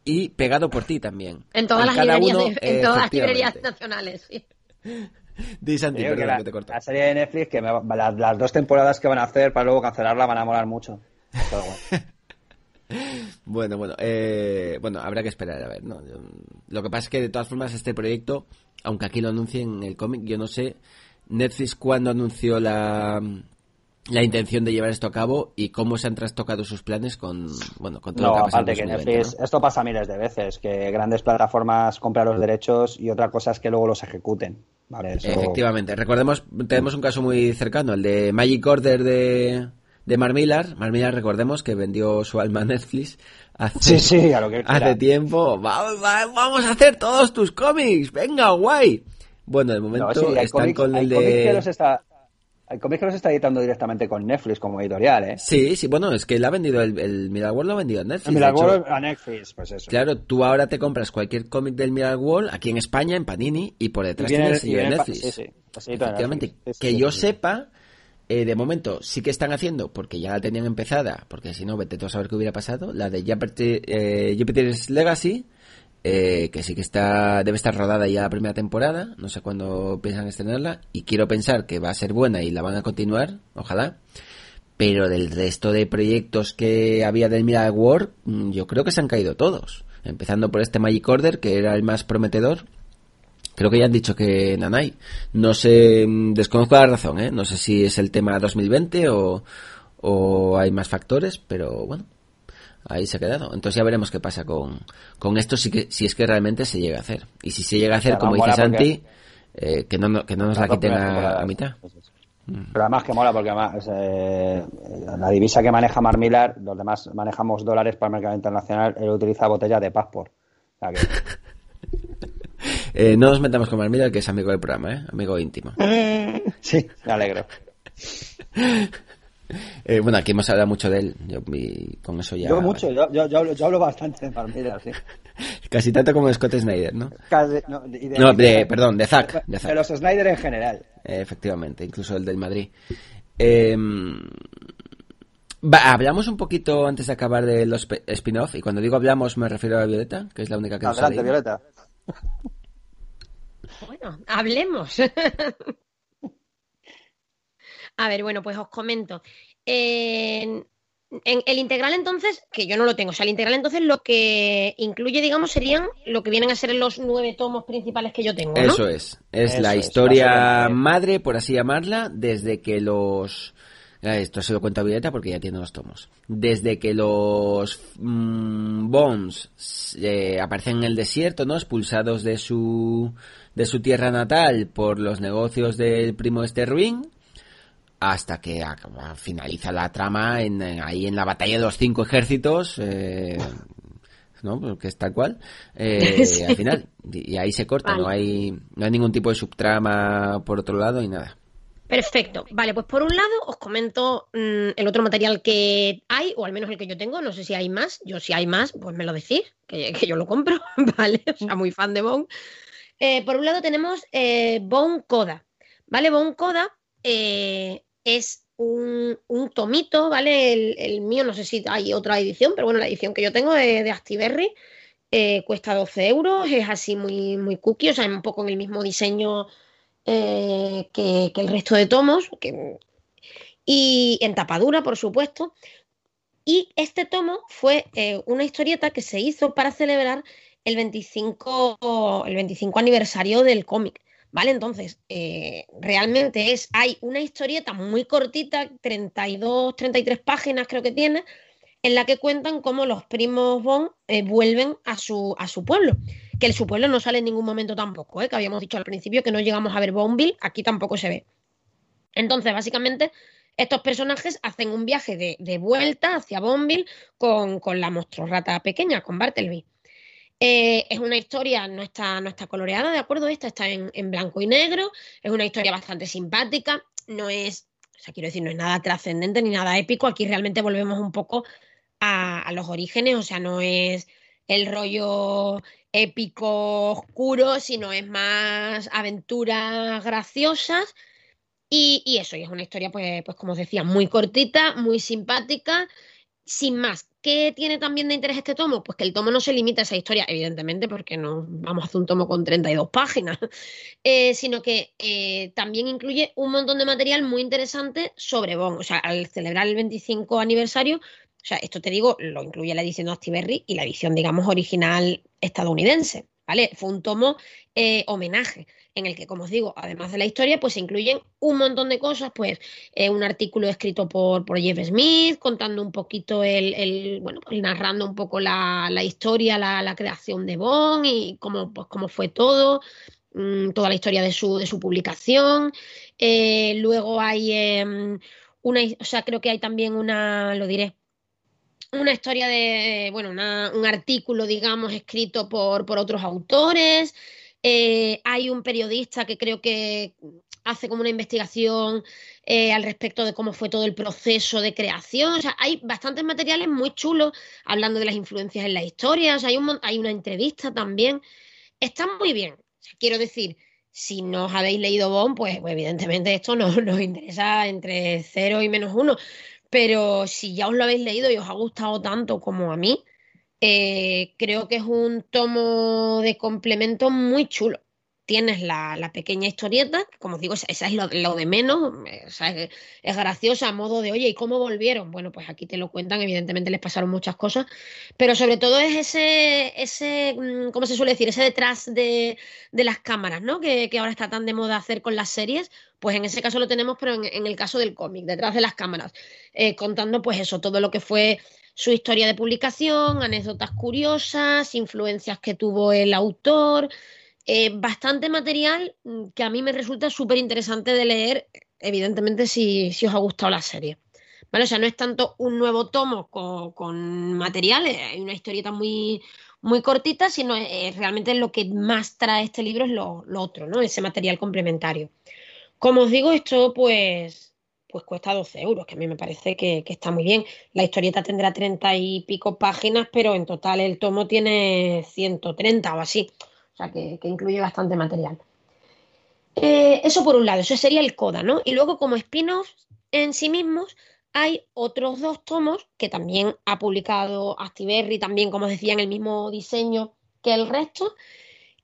y pegado por ti también. En todas las librerías, uno, de- en todas las librerías nacionales. sí. Di, Santi, digo que la, que te corto. la serie de Netflix, que me va- las, las dos temporadas que van a hacer para luego cancelarla van a molar mucho. Bueno. Bueno, eh, bueno, habrá que esperar a ver, ¿no? Lo que pasa es que de todas formas este proyecto, aunque aquí lo anuncien en el cómic, yo no sé Netflix cuándo anunció la, la intención de llevar esto a cabo y cómo se han trastocado sus planes con, bueno, con todo No, lo que ha pasado aparte en que 2020, Netflix, ¿no? esto pasa miles de veces, que grandes plataformas compran los derechos y otra cosa es que luego los ejecuten. Vale, eso- Efectivamente. Recordemos, tenemos un caso muy cercano, el de Magic Order de, de Mar Millar. Mar Millar, recordemos que vendió su alma a Netflix hace, Sí, sí, a lo que hace tiempo. Va- va- vamos a hacer todos tus cómics. Venga, guay. Bueno, de momento No, sí, hay están cómics- con el que de... los está, hay cómics que los está editando directamente con Netflix como editorial, ¿eh? Sí, sí, bueno, es que él ha vendido, el, el Mirror lo ha vendido a Netflix. De hecho, a Netflix, pues eso. Claro, tú ahora te compras cualquier cómic del Mirror aquí en España, en Panini, y por Y detrás viene- tienes el y sello de Netflix. sí, sí, el de Efectivamente. Netflix. Sí, que sí, yo sí. sepa, eh, de momento sí que están haciendo, porque ya la tenían empezada, porque si no, vete tú a saber qué hubiera pasado, la de Jupiter, eh, Jupiter's Legacy, eh, que sí que está debe estar rodada ya la primera temporada, no sé cuándo piensan estrenarla, y quiero pensar que va a ser buena y la van a continuar, ojalá. Pero del resto de proyectos que había del Miracle World, mm, yo creo que se han caído todos. Empezando por este Magic Order, que era el más prometedor. Creo que ya han dicho que Nanai. No sé, mm, desconozco la razón, ¿eh? No sé si es el tema 2020 o, o hay más factores, pero bueno, ahí se ha quedado. Entonces ya veremos qué pasa con, con esto, si, que, si es que realmente se llega a hacer. Y si se llega a hacer, Claro, como dice Santi, eh, que, no, que no nos la quiten a, a mitad. Pero además que mola porque además eh, la divisa que maneja Mar Millar, los demás manejamos dólares para el mercado internacional, él utiliza botellas de passport. O sea que- Eh, no nos metamos con Marmilla, que es amigo del programa, ¿eh? Amigo íntimo. sí, me alegro. Eh, bueno, aquí hemos hablado mucho de él. Yo, y con eso ya. Yo mucho, yo, yo, yo hablo, yo hablo bastante de sí. Casi tanto como Scott Snyder, ¿no? Casi- no, y No, de- perdón, de Zack, de los Snyder en general. Eh, efectivamente, incluso el del Madrid. Eh, va, hablamos un poquito antes de acabar de los spin-off, y cuando digo hablamos me refiero a Violeta, que es la única que nos ha Adelante. Violeta. Bueno, hablemos. A ver, bueno, pues os comento. En, en el integral entonces, que yo no lo tengo, o sea, el integral entonces lo que incluye, digamos, serían lo que vienen a ser los nueve tomos principales que yo tengo, ¿no? Eso es, es Eso la es, historia madre, por así llamarla, desde que los... Esto se lo cuento a Violeta porque ya tiene los tomos. Desde que los mm, Bones eh, aparecen en el desierto, ¿no? Expulsados de su, de su tierra natal por los negocios del primo este Ruin, hasta que acaba- finaliza la trama en, en- ahí en la batalla de los cinco ejércitos, eh, ¿no? Porque es tal cual, eh, Sí. al final. Y, ahí se corta, no hay, no hay ningún tipo de subtrama por otro lado y nada. Perfecto. Vale, pues por un lado os comento mm, el otro material que hay, o al menos el que yo tengo. No sé si hay más. Yo, si hay más, pues me lo decís, que, que yo lo compro, ¿vale? O sea, muy fan de Bone. Eh, por un lado tenemos eh, Bone Coda, ¿vale? Bone Coda eh, es un, un tomito, ¿vale? El, el mío, no sé si hay otra edición, pero bueno, la edición que yo tengo de, de Actiberry eh, cuesta 12 euros, es así muy, muy cookie, o sea, un poco en el mismo diseño eh, que, el resto de tomos, y en tapadura, por supuesto. Y este tomo fue eh, una historieta que se hizo para celebrar el 25, el 25 aniversario del cómic. ¿Vale? Entonces, eh, realmente es, hay una historieta muy cortita, 32, 33 páginas creo que tiene, en la que cuentan cómo los primos Bond eh, vuelven a su, a su pueblo. Que el su pueblo no sale en ningún momento tampoco, ¿eh? que habíamos dicho al principio que no llegamos a ver Bondville, aquí tampoco se ve. Entonces, básicamente, estos personajes hacen un viaje de, vuelta hacia Bondville con, con la monstruorata pequeña, con Bartleby. Eh, es una historia, no está, no está coloreada, ¿de acuerdo? Esta está en, blanco y negro, es una historia bastante simpática, no es, o sea, quiero decir, no es nada trascendente ni nada épico, aquí realmente volvemos un poco a, los orígenes, o sea, no es el rollo épico oscuro, sino es más aventuras graciosas. Y, y eso, y es una historia, pues, pues como os decía, muy cortita, muy simpática, sin más. ¿Qué tiene también de interés este tomo? Pues que el tomo no se limita a esa historia, evidentemente, porque no vamos a hacer un tomo con 32 páginas, eh, sino que eh, también incluye un montón de material muy interesante sobre Bond. O sea, al celebrar el 25 aniversario, o sea, esto te digo, lo incluye la edición de Actiberry y la edición, digamos, original estadounidense. ¿Vale? Fue un tomo eh, homenaje en el que, como os digo, además de la historia, pues se incluyen un montón de cosas, pues eh, un artículo escrito por, por, Jeff Smith, contando un poquito el, bueno, pues narrando un poco la, historia, la, creación de Bond y cómo, pues, cómo fue todo, mm, toda la historia de su, de su publicación. Eh, luego hay em, una, o sea, creo que hay también una, lo diré, una historia de, bueno, un artículo, digamos, escrito por, por otros autores. Eh, hay un periodista que creo que hace como una investigación eh, al respecto de cómo fue todo el proceso de creación. O sea, hay bastantes materiales muy chulos hablando de las influencias en la historia. O sea, hay, un, hay una entrevista también. Está muy bien. quiero decir, si no os habéis leído Bond, pues, pues evidentemente esto no, nos interesa entre cero y menos uno. Pero si ya os lo habéis leído y os ha gustado tanto como a mí, eh, creo que es un tomo de complemento muy chulo. Tienes la, pequeña historieta, como os digo, esa, es lo, de menos, es, graciosa a modo de, oye, ¿y cómo volvieron? Bueno, pues aquí te lo cuentan, evidentemente les pasaron muchas cosas, pero sobre todo es ese, ese mm, ¿cómo se suele decir? Ese detrás de, las cámaras, ¿no? Que, ahora está tan de moda hacer con las series, pues en ese caso lo tenemos, pero en, el caso del cómic, detrás de las cámaras, eh, contando pues eso, todo lo que fue su historia de publicación, anécdotas curiosas, influencias que tuvo el autor, eh, bastante material mm, que a mí me resulta súper interesante de leer, evidentemente si, os ha gustado la serie. ¿Vale? O sea, no es tanto un nuevo tomo con, materiales, hay una historieta muy, muy cortita, sino eh, realmente lo que más trae este libro es lo, lo, otro, ¿no? Ese material complementario. Como os digo, esto pues pues cuesta 12 euros, que a mí me parece que, está muy bien. La historieta tendrá 30 y pico páginas, pero en total el tomo tiene 130 o así, o sea que, incluye bastante material. Eh, eso por un lado, eso sería el CODA, ¿no? Y luego como spin-offs en sí mismos hay otros dos tomos que también ha publicado Actiberry, también como decía en el mismo diseño que el resto,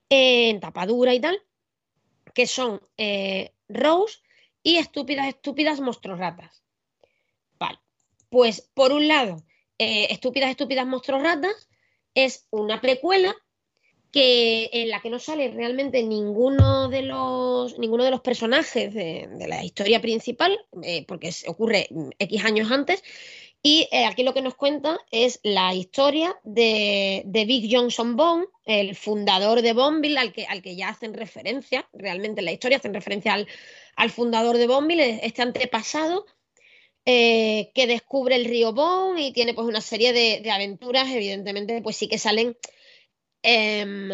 en tapadura y tal, que son eh, Rose y estúpidas, estúpidas ratas. Vale, pues por un lado, eh, estúpidas, estúpidas ratas es una precuela que, en la que no sale realmente ninguno de los, ninguno de los personajes de, la historia principal, eh, porque ocurre X años antes, y eh, aquí lo que nos cuenta es la historia de, de, Big Johnson Bond, el fundador de Bondville, al que, al que ya hacen referencia, realmente en la historia hacen referencia al, al fundador de Bonville, este antepasado, eh, que descubre el río Bon y tiene pues una serie de, aventuras, evidentemente, pues sí que salen em,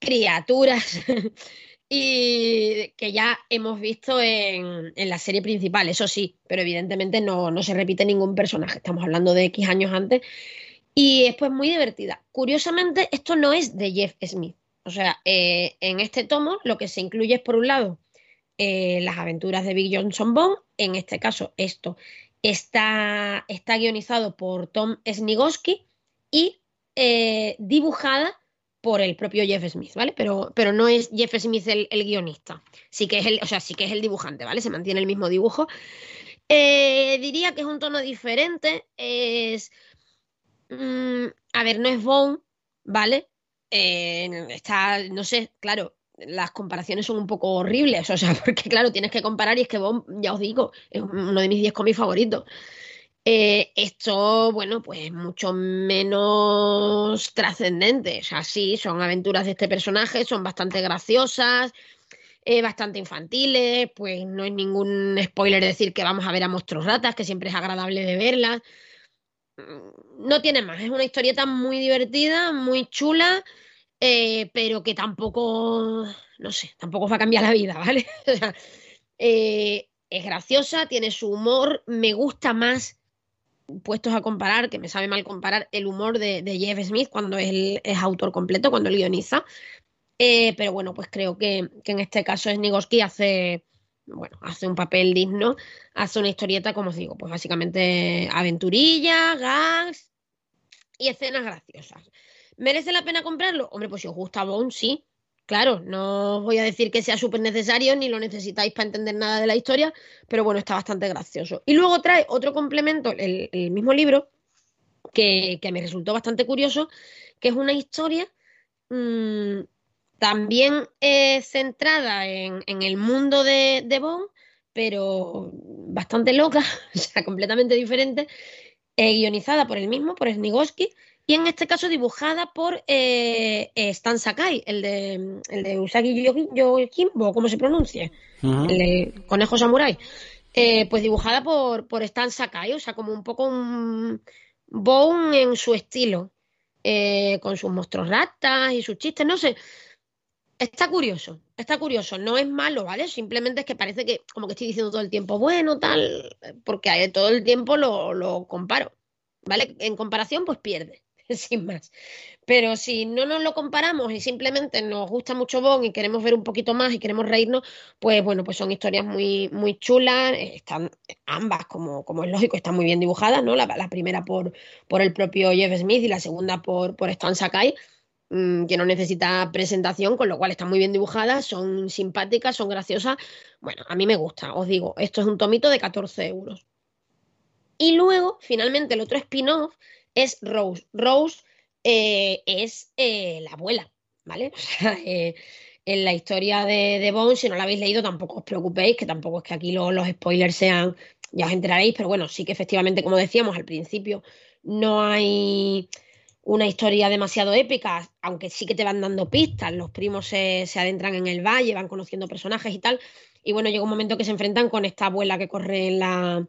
criaturas y que ya hemos visto en, la serie principal, eso sí, pero evidentemente no, no se repite ningún personaje, estamos hablando de X años antes. Y es pues muy divertida. Curiosamente, esto no es de Jeff Smith. O sea, eh, en este tomo lo que se incluye es, por un lado, eh, las aventuras de Big Johnson Bond. En este caso, esto está, está guionizado por Tom Snigoski y eh, dibujada por el propio Jeff Smith, ¿vale? Pero, pero no es Jeff Smith el, guionista. Sí que es el, o sea, sí que es el dibujante, ¿vale? Se mantiene el mismo dibujo. Eh, diría que es un tono diferente. Es. Mm, a ver, no es Bone, ¿vale? Eh, está, no sé, claro, las comparaciones son un poco horribles, o sea, porque claro, tienes que comparar y es que Bone, ya os digo, es uno de mis 10 cómics favoritos. Eh, esto, bueno, pues mucho menos trascendente. O sea, sí, son aventuras de este personaje, son bastante graciosas, eh, bastante infantiles, pues no es ningún spoiler decir que vamos a ver a monstruos ratas, que siempre es agradable de verlas. Mm, no tiene más, es una historieta muy divertida, muy chula, eh, pero que tampoco, no sé, tampoco va a cambiar la vida, ¿vale? sea, es graciosa, tiene su humor, me gusta más puestos a comparar, que me sabe mal comparar el humor de, Jeff Smith cuando él es autor completo, cuando él guioniza. Eh, pero bueno, pues creo que, en este caso Snigoski hace, bueno, hace un papel digno, hace una historieta, como os digo, pues básicamente aventurilla, gags y escenas graciosas. ¿Merece la pena comprarlo? Hombre, pues si os gusta Bone, sí. Claro, no os voy a decir que sea súper necesario ni lo necesitáis para entender nada de la historia, pero bueno, está bastante gracioso. Y luego trae otro complemento, el, mismo libro, que, me resultó bastante curioso, que es una historia mm, también eh, centrada en, el mundo de, de Bond, pero bastante loca, o sea, completamente diferente, eh, guionizada por el mismo, por Snigoski, y en este caso dibujada por eh, eh, Stan Sakai, el de, el de Usagi Yojimbo, ¿cómo se pronuncia? El de Conejo Samurai. Eh, pues dibujada por, por Stan Sakai, o sea, como un poco un Bone en su estilo, con sus monstruos ratas y sus chistes, no sé. Está curioso, está curioso, no es malo, ¿vale? Simplemente es que parece que como que estoy diciendo todo el tiempo, bueno, tal, porque todo el tiempo lo, lo comparo, ¿vale? En comparación, pues pierde. sin más. Pero si no nos lo comparamos y simplemente nos gusta mucho Bond y queremos ver un poquito más y queremos reírnos, pues bueno, pues son historias muy, muy chulas, están ambas, como, como es lógico, están muy bien dibujadas, ¿no? La, primera por, por el propio Jeff Smith y la segunda por, por Stan Sakai mm, que no necesita presentación, con lo cual están muy bien dibujadas, son simpáticas, son graciosas. Bueno, a mí me gusta, os digo, esto es un tomito de 14 euros. Y luego, finalmente, el otro spin-off es Rose. Rose eh, es eh, la abuela, ¿vale? O sea, eh, en la historia de, de Bond, si no la habéis leído, tampoco os preocupéis, que tampoco es que aquí los, spoilers sean, ya os enteraréis, pero bueno, sí que efectivamente, como decíamos al principio, no hay una historia demasiado épica, aunque sí que te van dando pistas, los primos se, se adentran en el valle, van conociendo personajes y tal, y bueno, llega un momento que se enfrentan con esta abuela que corre en la,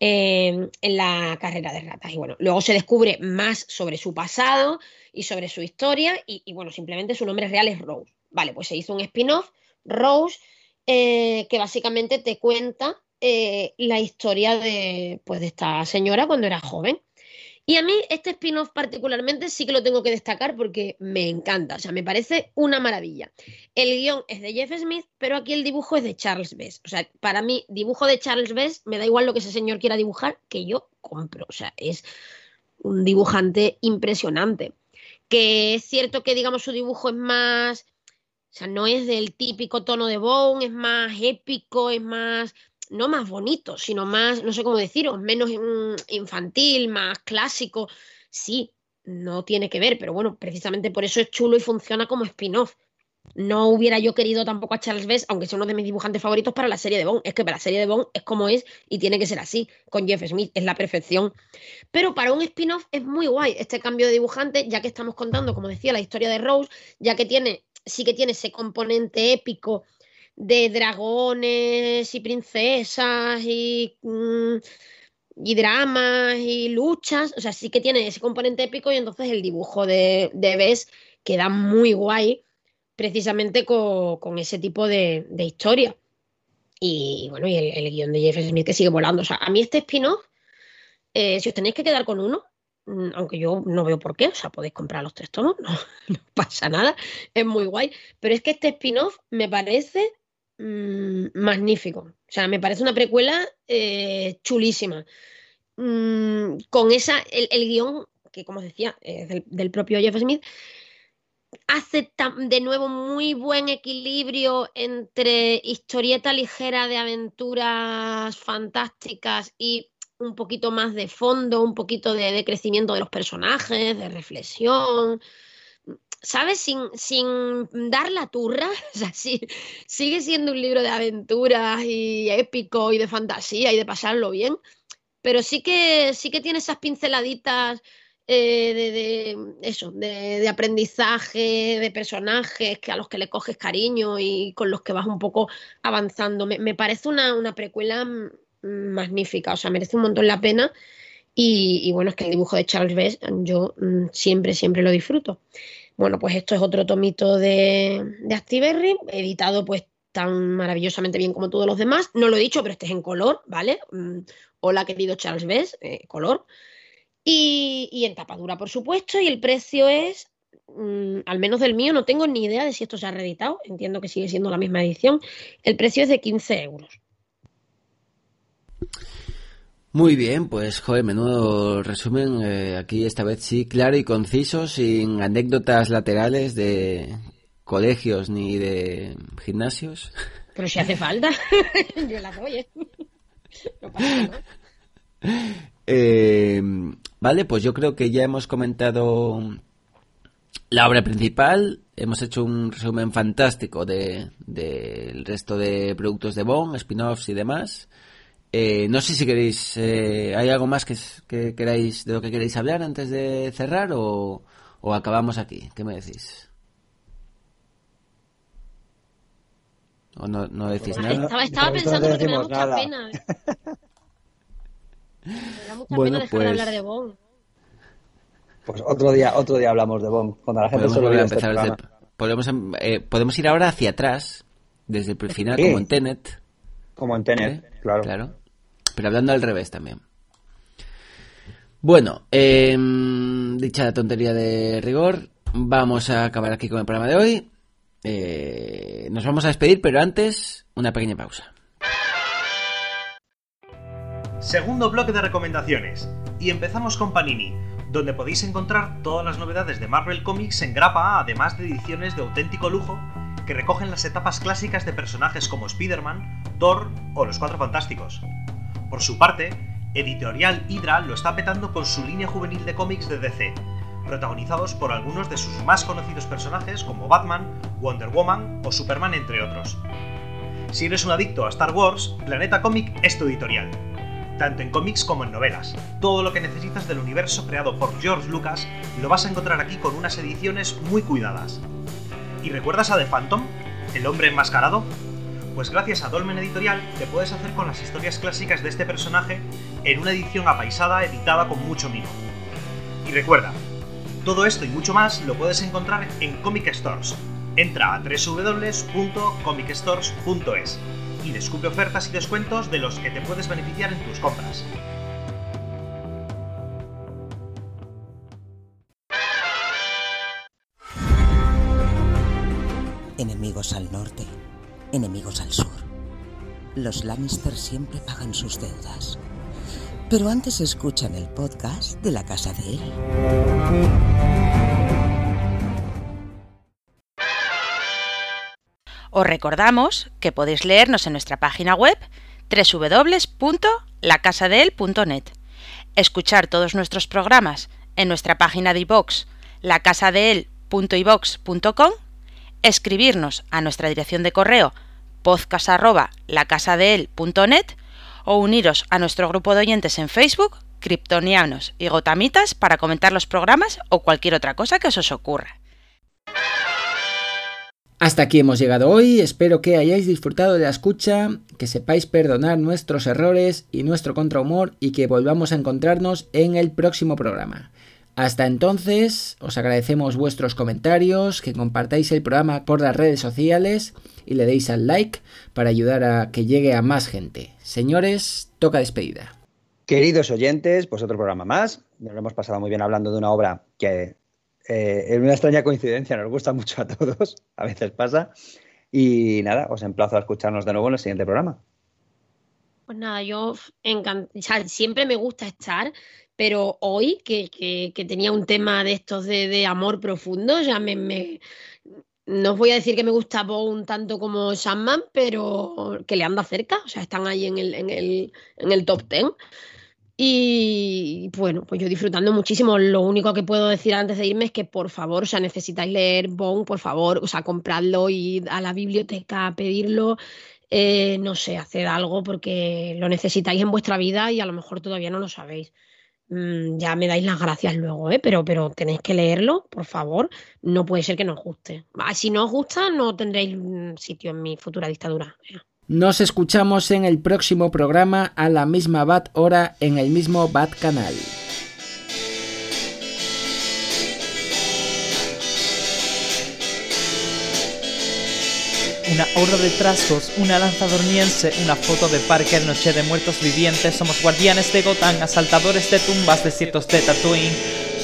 en la carrera de ratas. Y bueno, luego se descubre más sobre su pasado y sobre su historia y, bueno, simplemente su nombre real es Rose. Vale, pues se hizo un spin-off, Rose, eh, que básicamente te cuenta eh, la historia de, pues, de esta señora cuando era joven. Y a mí este spin-off particularmente sí que lo tengo que destacar porque me encanta, o sea, me parece una maravilla. El guion es de Jeff Smith, pero aquí el dibujo es de Charles Best. O sea, para mí, dibujo de Charles Best, me da igual lo que ese señor quiera dibujar, que yo compro. O sea, es un dibujante impresionante. Que es cierto que, digamos, su dibujo es más... O sea, no es del típico tono de Bone, es más épico, es más no más bonito, sino más, no sé cómo deciros, menos infantil, más clásico. Sí, no tiene que ver, pero bueno, precisamente por eso es chulo y funciona como spin-off. No hubiera yo querido tampoco a Charles Best, aunque sea uno de mis dibujantes favoritos para la serie de Bond. Es que para la serie de Bond es como es y tiene que ser así. Con Jeff Smith es la perfección. Pero para un spin-off es muy guay este cambio de dibujante, ya que estamos contando, como decía, la historia de Rose, ya que tiene, sí que tiene ese componente épico de dragones y princesas y, mm, y dramas y luchas. O sea, sí que tiene ese componente épico y entonces el dibujo de, de Bess queda muy guay precisamente con, ese tipo de, historia. Y bueno, y el, guion de Jeff Smith que sigue volando. O sea, a mí este spin-off, eh, si os tenéis que quedar con uno, mm, aunque yo no veo por qué, o sea, podéis comprar los tres tomos, no, no pasa nada, es muy guay. Pero es que este spin-off me parece Mm, magnífico. O sea, me parece una precuela eh, chulísima. Mm, con esa, el, guion, que como decía, es del, propio Jeff Smith, hace de nuevo muy buen equilibrio entre historieta ligera de aventuras fantásticas y un poquito más de fondo, un poquito de, crecimiento de los personajes, de reflexión. ¿Sabes? Sin, sin dar la turra, o sea, sigue siendo un libro de aventuras y épico y de fantasía y de pasarlo bien, pero sí que, sí que tiene esas pinceladitas eh, de, eso, de, aprendizaje, de personajes que a los que le coges cariño y con los que vas un poco avanzando. Me, parece una, una, precuela magnífica, o sea, merece un montón la pena. Y, bueno, es que el dibujo de Charles Bess yo mm, siempre, siempre lo disfruto. Bueno, pues esto es otro tomito de, de Actiberry, editado pues tan maravillosamente bien como todos los demás. No lo he dicho, pero este es en color, ¿vale? Mm, hola, querido Charles Bess, eh, color. Y, en tapadura, por supuesto, y el precio es, mm, al menos del mío, no tengo ni idea de si esto se ha reeditado, entiendo que sigue siendo la misma edición, el precio es de 15 euros. Muy bien, pues joder, menudo resumen, eh, aquí esta vez sí, claro y conciso, sin anécdotas laterales de colegios ni de gimnasios. Pero si hace falta, yo la doy, ¿eh? No pasa nada. Eh, vale, pues yo creo que ya hemos comentado la obra principal, hemos hecho un resumen fantástico del de, resto de productos de Bond, spin-offs y demás. Eh, no sé si queréis, eh, ¿hay algo más que, queráis, de lo que queréis hablar antes de cerrar o, acabamos aquí? ¿Qué me decís? ¿O no, decís nada? Estaba, pensando que me da mucha pena. bueno, pues... hablar de Bond. Pues otro día, otro día hablamos de Bond, cuando la gente podemos, empezar podemos, em, eh, podemos ir ahora hacia atrás, desde el final, como en Tenet. Como en Tenet, ¿Eh? claro. Claro. Pero hablando al revés también. Bueno, eh, dicha tontería de rigor, vamos a acabar aquí con el programa de hoy. Eh, nos vamos a despedir, pero antes, una pequeña pausa. Segundo bloque de recomendaciones. Y empezamos con Panini, donde podéis encontrar todas las novedades de Marvel Comics en grapa, además de ediciones de auténtico lujo que recogen las etapas clásicas de personajes como Spider-Man, Thor o los Cuatro Fantásticos. Por su parte, Editorial Hydra lo está petando con su línea juvenil de cómics de DC, protagonizados por algunos de sus más conocidos personajes como Batman, Wonder Woman o Superman entre otros. Si eres un adicto a Star Wars, Planeta Comic es tu editorial tanto en cómics como en novelas. Todo lo que necesitas del universo creado por George Lucas lo vas a encontrar aquí con unas ediciones muy cuidadas. ¿Y recuerdas a The Phantom? ¿El hombre enmascarado? Pues gracias a Dolmen Editorial te puedes hacer con las historias clásicas de este personaje en una edición apaisada editada con mucho mimo. Y recuerda, todo esto y mucho más lo puedes encontrar en Comic Stores. Entra a www.comicstores.es y descubre ofertas y descuentos de los que te puedes beneficiar en tus compras. Enemigos al norte, enemigos al sur. Los Lannister siempre pagan sus deudas. Pero antes escuchan el podcast de la casa de él. Os recordamos que podéis leernos en nuestra página web www.lacasadeel.net, escuchar todos nuestros programas en nuestra página de iVox lacasadeel.ivox.com, escribirnos a nuestra dirección de correo podcast@lacasadeel.net o uniros a nuestro grupo de oyentes en Facebook, Kryptonianos y Gotamitas para comentar los programas o cualquier otra cosa que os ocurra. Hasta aquí hemos llegado hoy, espero que hayáis disfrutado de la escucha, que sepáis perdonar nuestros errores y nuestro contrahumor y que volvamos a encontrarnos en el próximo programa. Hasta entonces, os agradecemos vuestros comentarios, que compartáis el programa por las redes sociales y le deis al like para ayudar a que llegue a más gente. Señores, toca despedida. Queridos oyentes, pues otro programa más. Nos lo hemos pasado muy bien hablando de una obra que eh, es una extraña coincidencia, nos gusta mucho a todos, a veces pasa. Y nada, os emplazo a escucharnos de nuevo en el siguiente programa. Pues nada, yo encan- o sea, siempre me gusta estar, pero hoy que, que- tenía un tema de estos de, de amor profundo, ya me, me- no os voy a decir que me gusta Bone tanto como Sandman, pero que le anda cerca, o sea, están ahí en el, en el, en el top 10. Y bueno, pues yo disfrutando muchísimo. Lo único que puedo decir antes de irme es que por favor, o sea, necesitáis leer Bone, por favor, o sea, compradlo y a la biblioteca a pedirlo. Eh, no sé, haced algo porque lo necesitáis en vuestra vida y a lo mejor todavía no lo sabéis. Mm, ya me dais las gracias luego, ¿eh? Pero, pero tenéis que leerlo, por favor. No puede ser que no os guste. Ah, Si no os gusta, no tendréis mm, sitio en mi futura dictadura. Nos escuchamos en el próximo programa a la misma BAT hora en el mismo BAT canal. Una horda de trasgos, una lanza dormiense, una foto de Parker, noche de muertos vivientes. Somos guardianes de Gotham, asaltadores de tumbas, desiertos de Tatooine.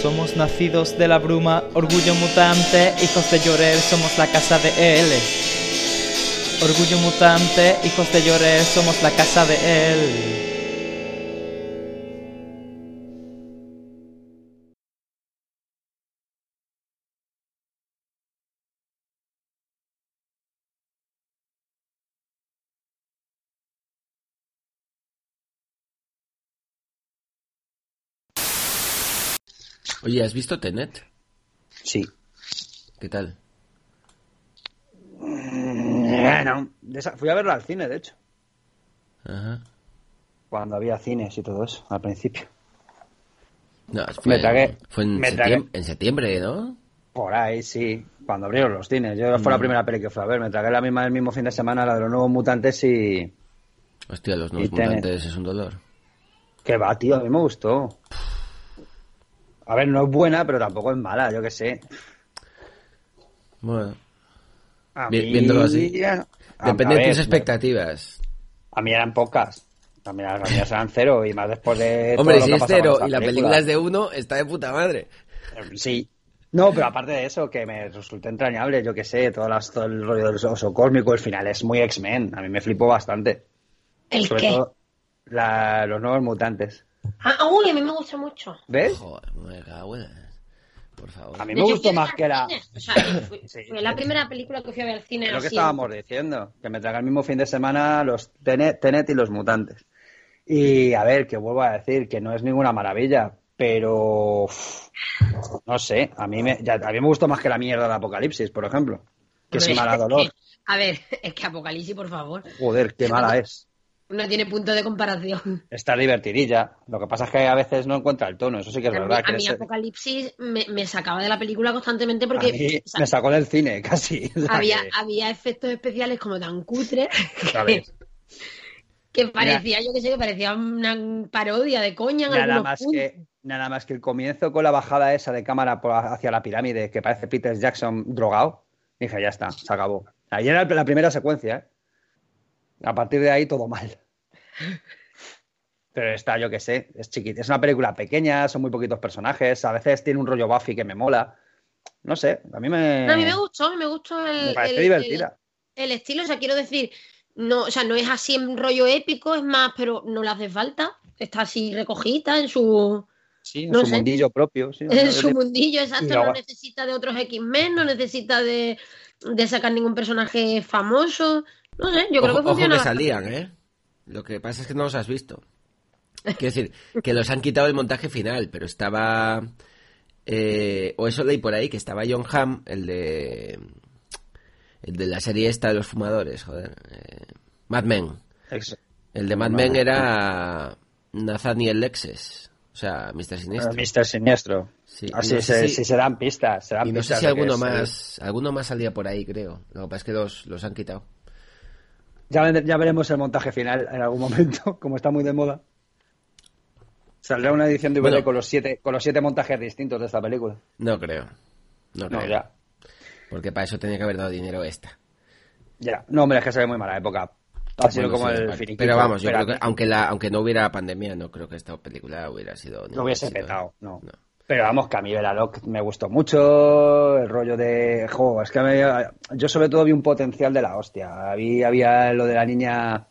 Somos nacidos de la bruma, orgullo mutante, hijos de Llorel, somos la casa de él. Orgullo mutante, hijos de Llorel, somos la casa de él. Oye, ¿has visto Tenet? Sí. ¿Qué tal? Bueno, fui a verla al cine, de hecho. Ajá. Cuando había cines y todo eso, al principio. No, fue, Me tragué- fue en, me septiembre, tragué. en septiembre, ¿no? Por ahí, sí. Cuando abrieron los cines. Yo fue la Mm. primera peli que fui a ver. Me tragué la misma el mismo fin de semana, la de los nuevos mutantes y... Hostia, los nuevos Tenet. mutantes es un dolor. Que va, tío, a mí me gustó. A ver, no es buena, pero tampoco es mala, yo qué sé. Bueno, A mí- viéndolo así. a- Depende a de tus expectativas. A mí eran pocas. A mí las mías eran cero y más después de. todo Hombre, lo si que es cero y la película es de uno, está de puta madre. Sí. No, pero aparte de eso, que me resultó entrañable, yo qué sé, todo, las- todo el rollo del oso cósmico, el final es muy X-Men. A mí me flipó bastante. ¿El Sobre qué? todo la- los nuevos mutantes. Ah, uy, a mí me gusta mucho. ¿Ves? Joder, me cago en la- Por favor. A mí me gustó fui más que la. cine. O sea, fue, Sí. fue la primera película que fui a ver al cine. Es lo que así. estábamos diciendo, que me traga el mismo fin de semana los Tenet, Tenet y los mutantes. Y a ver, que vuelvo a decir que no es ninguna maravilla, pero uf, no sé, a mí me, ya- a mí me gustó más que la mierda de Apocalipsis, por ejemplo. Que es Hombre, mala dolor. que- a ver, es que Apocalipsis, por favor, Joder, qué mala es. No tiene punto de comparación. Está divertidilla. Lo que pasa es que a veces no encuentra el tono, eso sí que es a mí, verdad. a que mí es- Apocalipsis me, me sacaba de la película constantemente a porque mí o sea, me sacó del cine, casi. Había, que, había efectos especiales como tan cutres ¿sabes? que parecía, yo que sé, que parecía una parodia de coña en Nada más, puntos. que, nada más que el comienzo con la bajada esa de cámara por- hacia la pirámide, que parece Peter Jackson drogado. Dije, ya está, se acabó. Ahí era la primera secuencia, ¿eh? A partir de ahí todo mal. Pero está, yo que sé, es chiquita. Es una película pequeña, son muy poquitos personajes. A veces tiene un rollo Buffy que me mola. No sé, a mí me. No, a mí me gustó, a mí me gustó el, me parece el- divertida. el- el estilo, o sea, quiero decir, no, o sea, no es así en rollo épico, es más, pero no le hace falta. Está así recogida en su, Sí, en no su sé. mundillo propio. Sí, en su mundillo, exacto, no necesita de otros X-Men, no necesita de, de sacar ningún personaje famoso. No sé, yo creo ojo, que ojo funciona. que salían. ¿eh? Lo que pasa es que no los has visto. Quiero decir, que los han quitado el montaje final, pero estaba... eh, o eso leí por ahí, que estaba John Hamm, el de... El de la serie esta de los fumadores, joder. eh, Mad Men. El de Mad Men era Nathaniel Lexes. O sea, Mr. Siniestro. Mr. Siniestro. Sí, Así y no se, si- si se dan pistas. Se dan Y no sé si alguno es- más, alguno más salía por ahí, creo. Lo que pasa es que los, los han quitado. Ya, ya veremos el montaje final en algún momento, como está muy de moda. Saldrá una edición de DVD Bueno. con los siete con los siete montajes distintos de esta película. No creo. No creo. No, ya. Porque para eso tenía que haber dado dinero esta. Ya. No, hombre, es que se ve muy mala época. Ha sido Bueno, como sí, el finiquito. Pero vamos, yo pero creo que aunque la, aunque no hubiera pandemia, no creo que esta película hubiera sido. No hubiese petado, no. No. Pero vamos, que a mí Locke me gustó mucho, el rollo de... Jo, es que me- yo sobre todo vi un potencial de la hostia. Había, había lo de la niña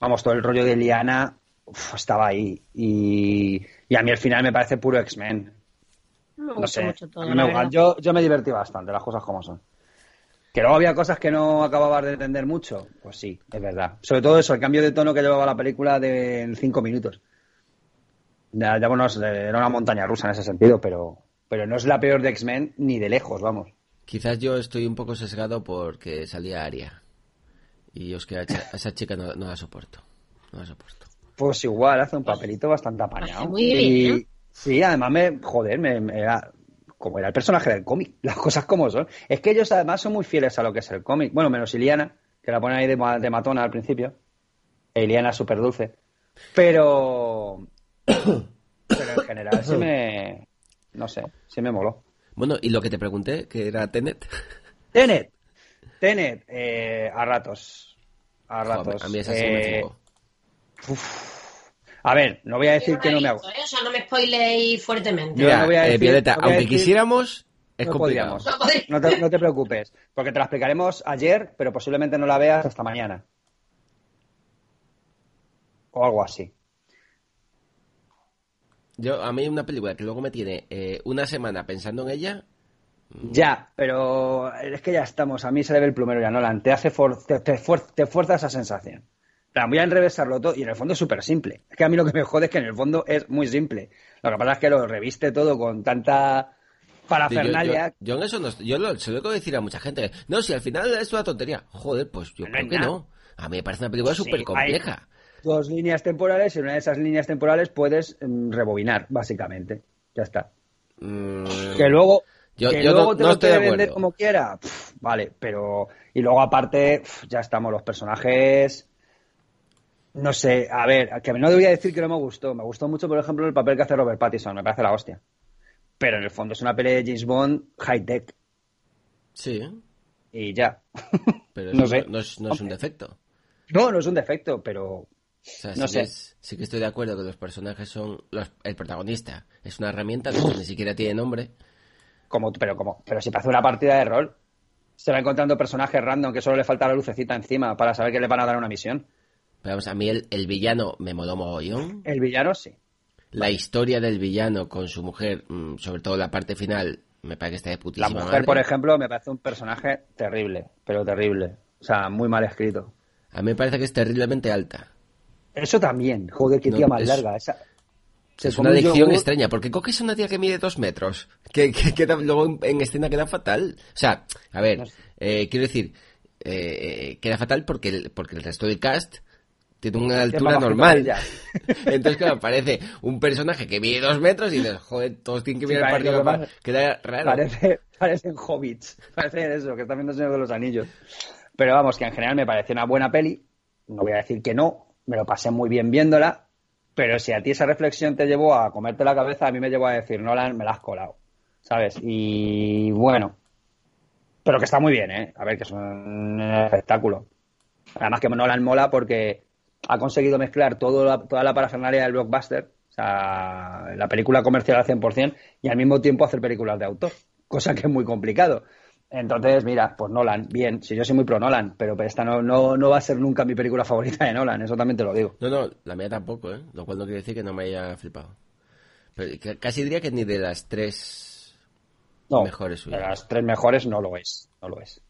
vamos, todo el rollo de Liana uf, estaba ahí. Y, y a mí al final me parece puro X-Men. Me No sé. mucho todo. me- yo, yo me divertí bastante, las cosas como son. Que luego había cosas que no acababas de entender mucho. Pues sí, es verdad. Sobre todo eso, el cambio de tono que llevaba la película de en cinco minutos. Ya, ya, bueno, era una montaña rusa en ese sentido, pero, pero no es la peor de X-Men ni de lejos, vamos. Quizás yo estoy un poco sesgado porque salía Aria. Y yo es que a esa, chica no, no la soporto. No la soporto. Pues igual, hace un papelito bastante apañado. muy bien, y sí, además me, joder, me, me era como era el personaje del cómic, las cosas como son. Es que ellos además son muy fieles a lo que es el cómic. Bueno, menos Iliana, que la ponen ahí de matona al principio. E Iliana es súper dulce. Pero, pero en general sí me, no sé, sí me moló. Bueno, y lo que te pregunté, que era Tenet. Tenet, Tenet, eh, a ratos, a Joder, ratos. a mí esa sí me Eh, flipó. a ver, no voy a decir que no me hago. ¿eh? O sea, no me spoiléis fuertemente. Yo Mira, no voy a eh, decir- Violeta, no voy a aunque decir- quisiéramos, es no complicado. podríamos. No podría. No te, no te preocupes, porque te la explicaremos ayer, pero posiblemente no la veas hasta mañana. O algo así. Yo, a mí una película que luego me tiene eh, una semana pensando en ella, Ya, pero es que ya estamos. A mí se le ve el plumero ya, Nolan. Te hace for- te, te fuer- te fuerza esa sensación. Voy a enrevesarlo todo y en el fondo es súper simple. Es que a mí lo que me jode es que en el fondo es muy simple. Lo que pasa es que lo reviste todo con tanta Sí, yo, parafernalia. yo- yo en eso no yo lo, se lo tengo que decir a mucha gente. No, si al final es una tontería. Joder, pues yo No creo que no. A mí me parece una película Sí, súper hay- compleja. Dos líneas temporales y en una de esas líneas temporales puedes mm, rebobinar, básicamente. Ya está. Mm, Que luego, Yo- que yo luego no- te no lo quiere vender como quiera, vale, pero... Y luego aparte, ya estamos, los personajes... No sé, a ver, que a mí no voy a decir que no me gustó. Me gustó mucho, por ejemplo, el papel que hace Robert Pattinson, me parece la hostia. Pero en el fondo es una pelea de James Bond high-tech. Sí, Y ya. pero No eso sé. no, es, no es un defecto. No, no es un defecto, pero... Sea, No sí, sé. que es- sí que estoy de acuerdo que los personajes son... los- el protagonista es una herramienta, hecho, ni siquiera tiene nombre. Como, pero como, pero si parece una partida de rol. Se va encontrando personajes random que solo le falta la lucecita encima para saber que le van a dar una misión. Pero vamos, a mí el, el villano me moló mogollón. El villano sí. La historia del villano con su mujer, mm, sobre todo la parte final, me parece que está de La putísima mujer, madre. por ejemplo, me parece un personaje terrible, pero terrible. O sea, muy mal escrito. A mí me parece que es terriblemente alta. Eso también, joder, qué No, tía más es- larga. Esa... se es una yogur- extraña, porque coges una tía que mide dos metros, que, luego en, en escena queda fatal. O sea, a ver, No sé. eh, quiero decir, eh, queda fatal porque el, porque el resto del cast tiene una altura normal. Entonces, claro, aparece un personaje que mide dos metros y dices, joder, todos tienen que Sí, mirar para arriba. que para- pasa- Queda raro. Parece, parecen hobbits. Parece eso, que están viendo el Señor de los Anillos. Pero vamos, que en general me pareció una buena peli. No voy a decir que no. Me lo pasé muy bien viéndola. Pero si a ti esa reflexión te llevó a comerte la cabeza, a mí me llevó a decir, Nolan, me la has colado. ¿Sabes? Y bueno. Pero que está muy bien, ¿eh? A ver, que es un espectáculo. Además que Nolan mola porque ha conseguido mezclar todo la- toda la parafernalia del blockbuster, o sea, la película comercial al 100%, y al mismo tiempo hacer películas de autor, cosa que es muy complicado. Entonces, mira, pues Nolan, bien, si yo soy muy pro Nolan, pero esta no, no, no va a ser nunca mi película favorita de Nolan, eso también te lo digo. No, no, la mía tampoco, ¿eh? Lo cual no quiere decir que no me haya flipado. Pero casi diría que ni de las tres No, mejores de suyas. las tres mejores no lo es, no lo es.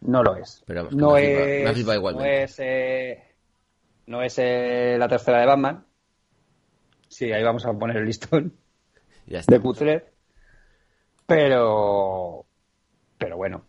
No lo es. Pero vamos, no, es ha flipado no es, eh, no es eh, la tercera de Batman. Sí, ahí vamos a poner el listón. Ya está. de Putler. Pero, pero bueno,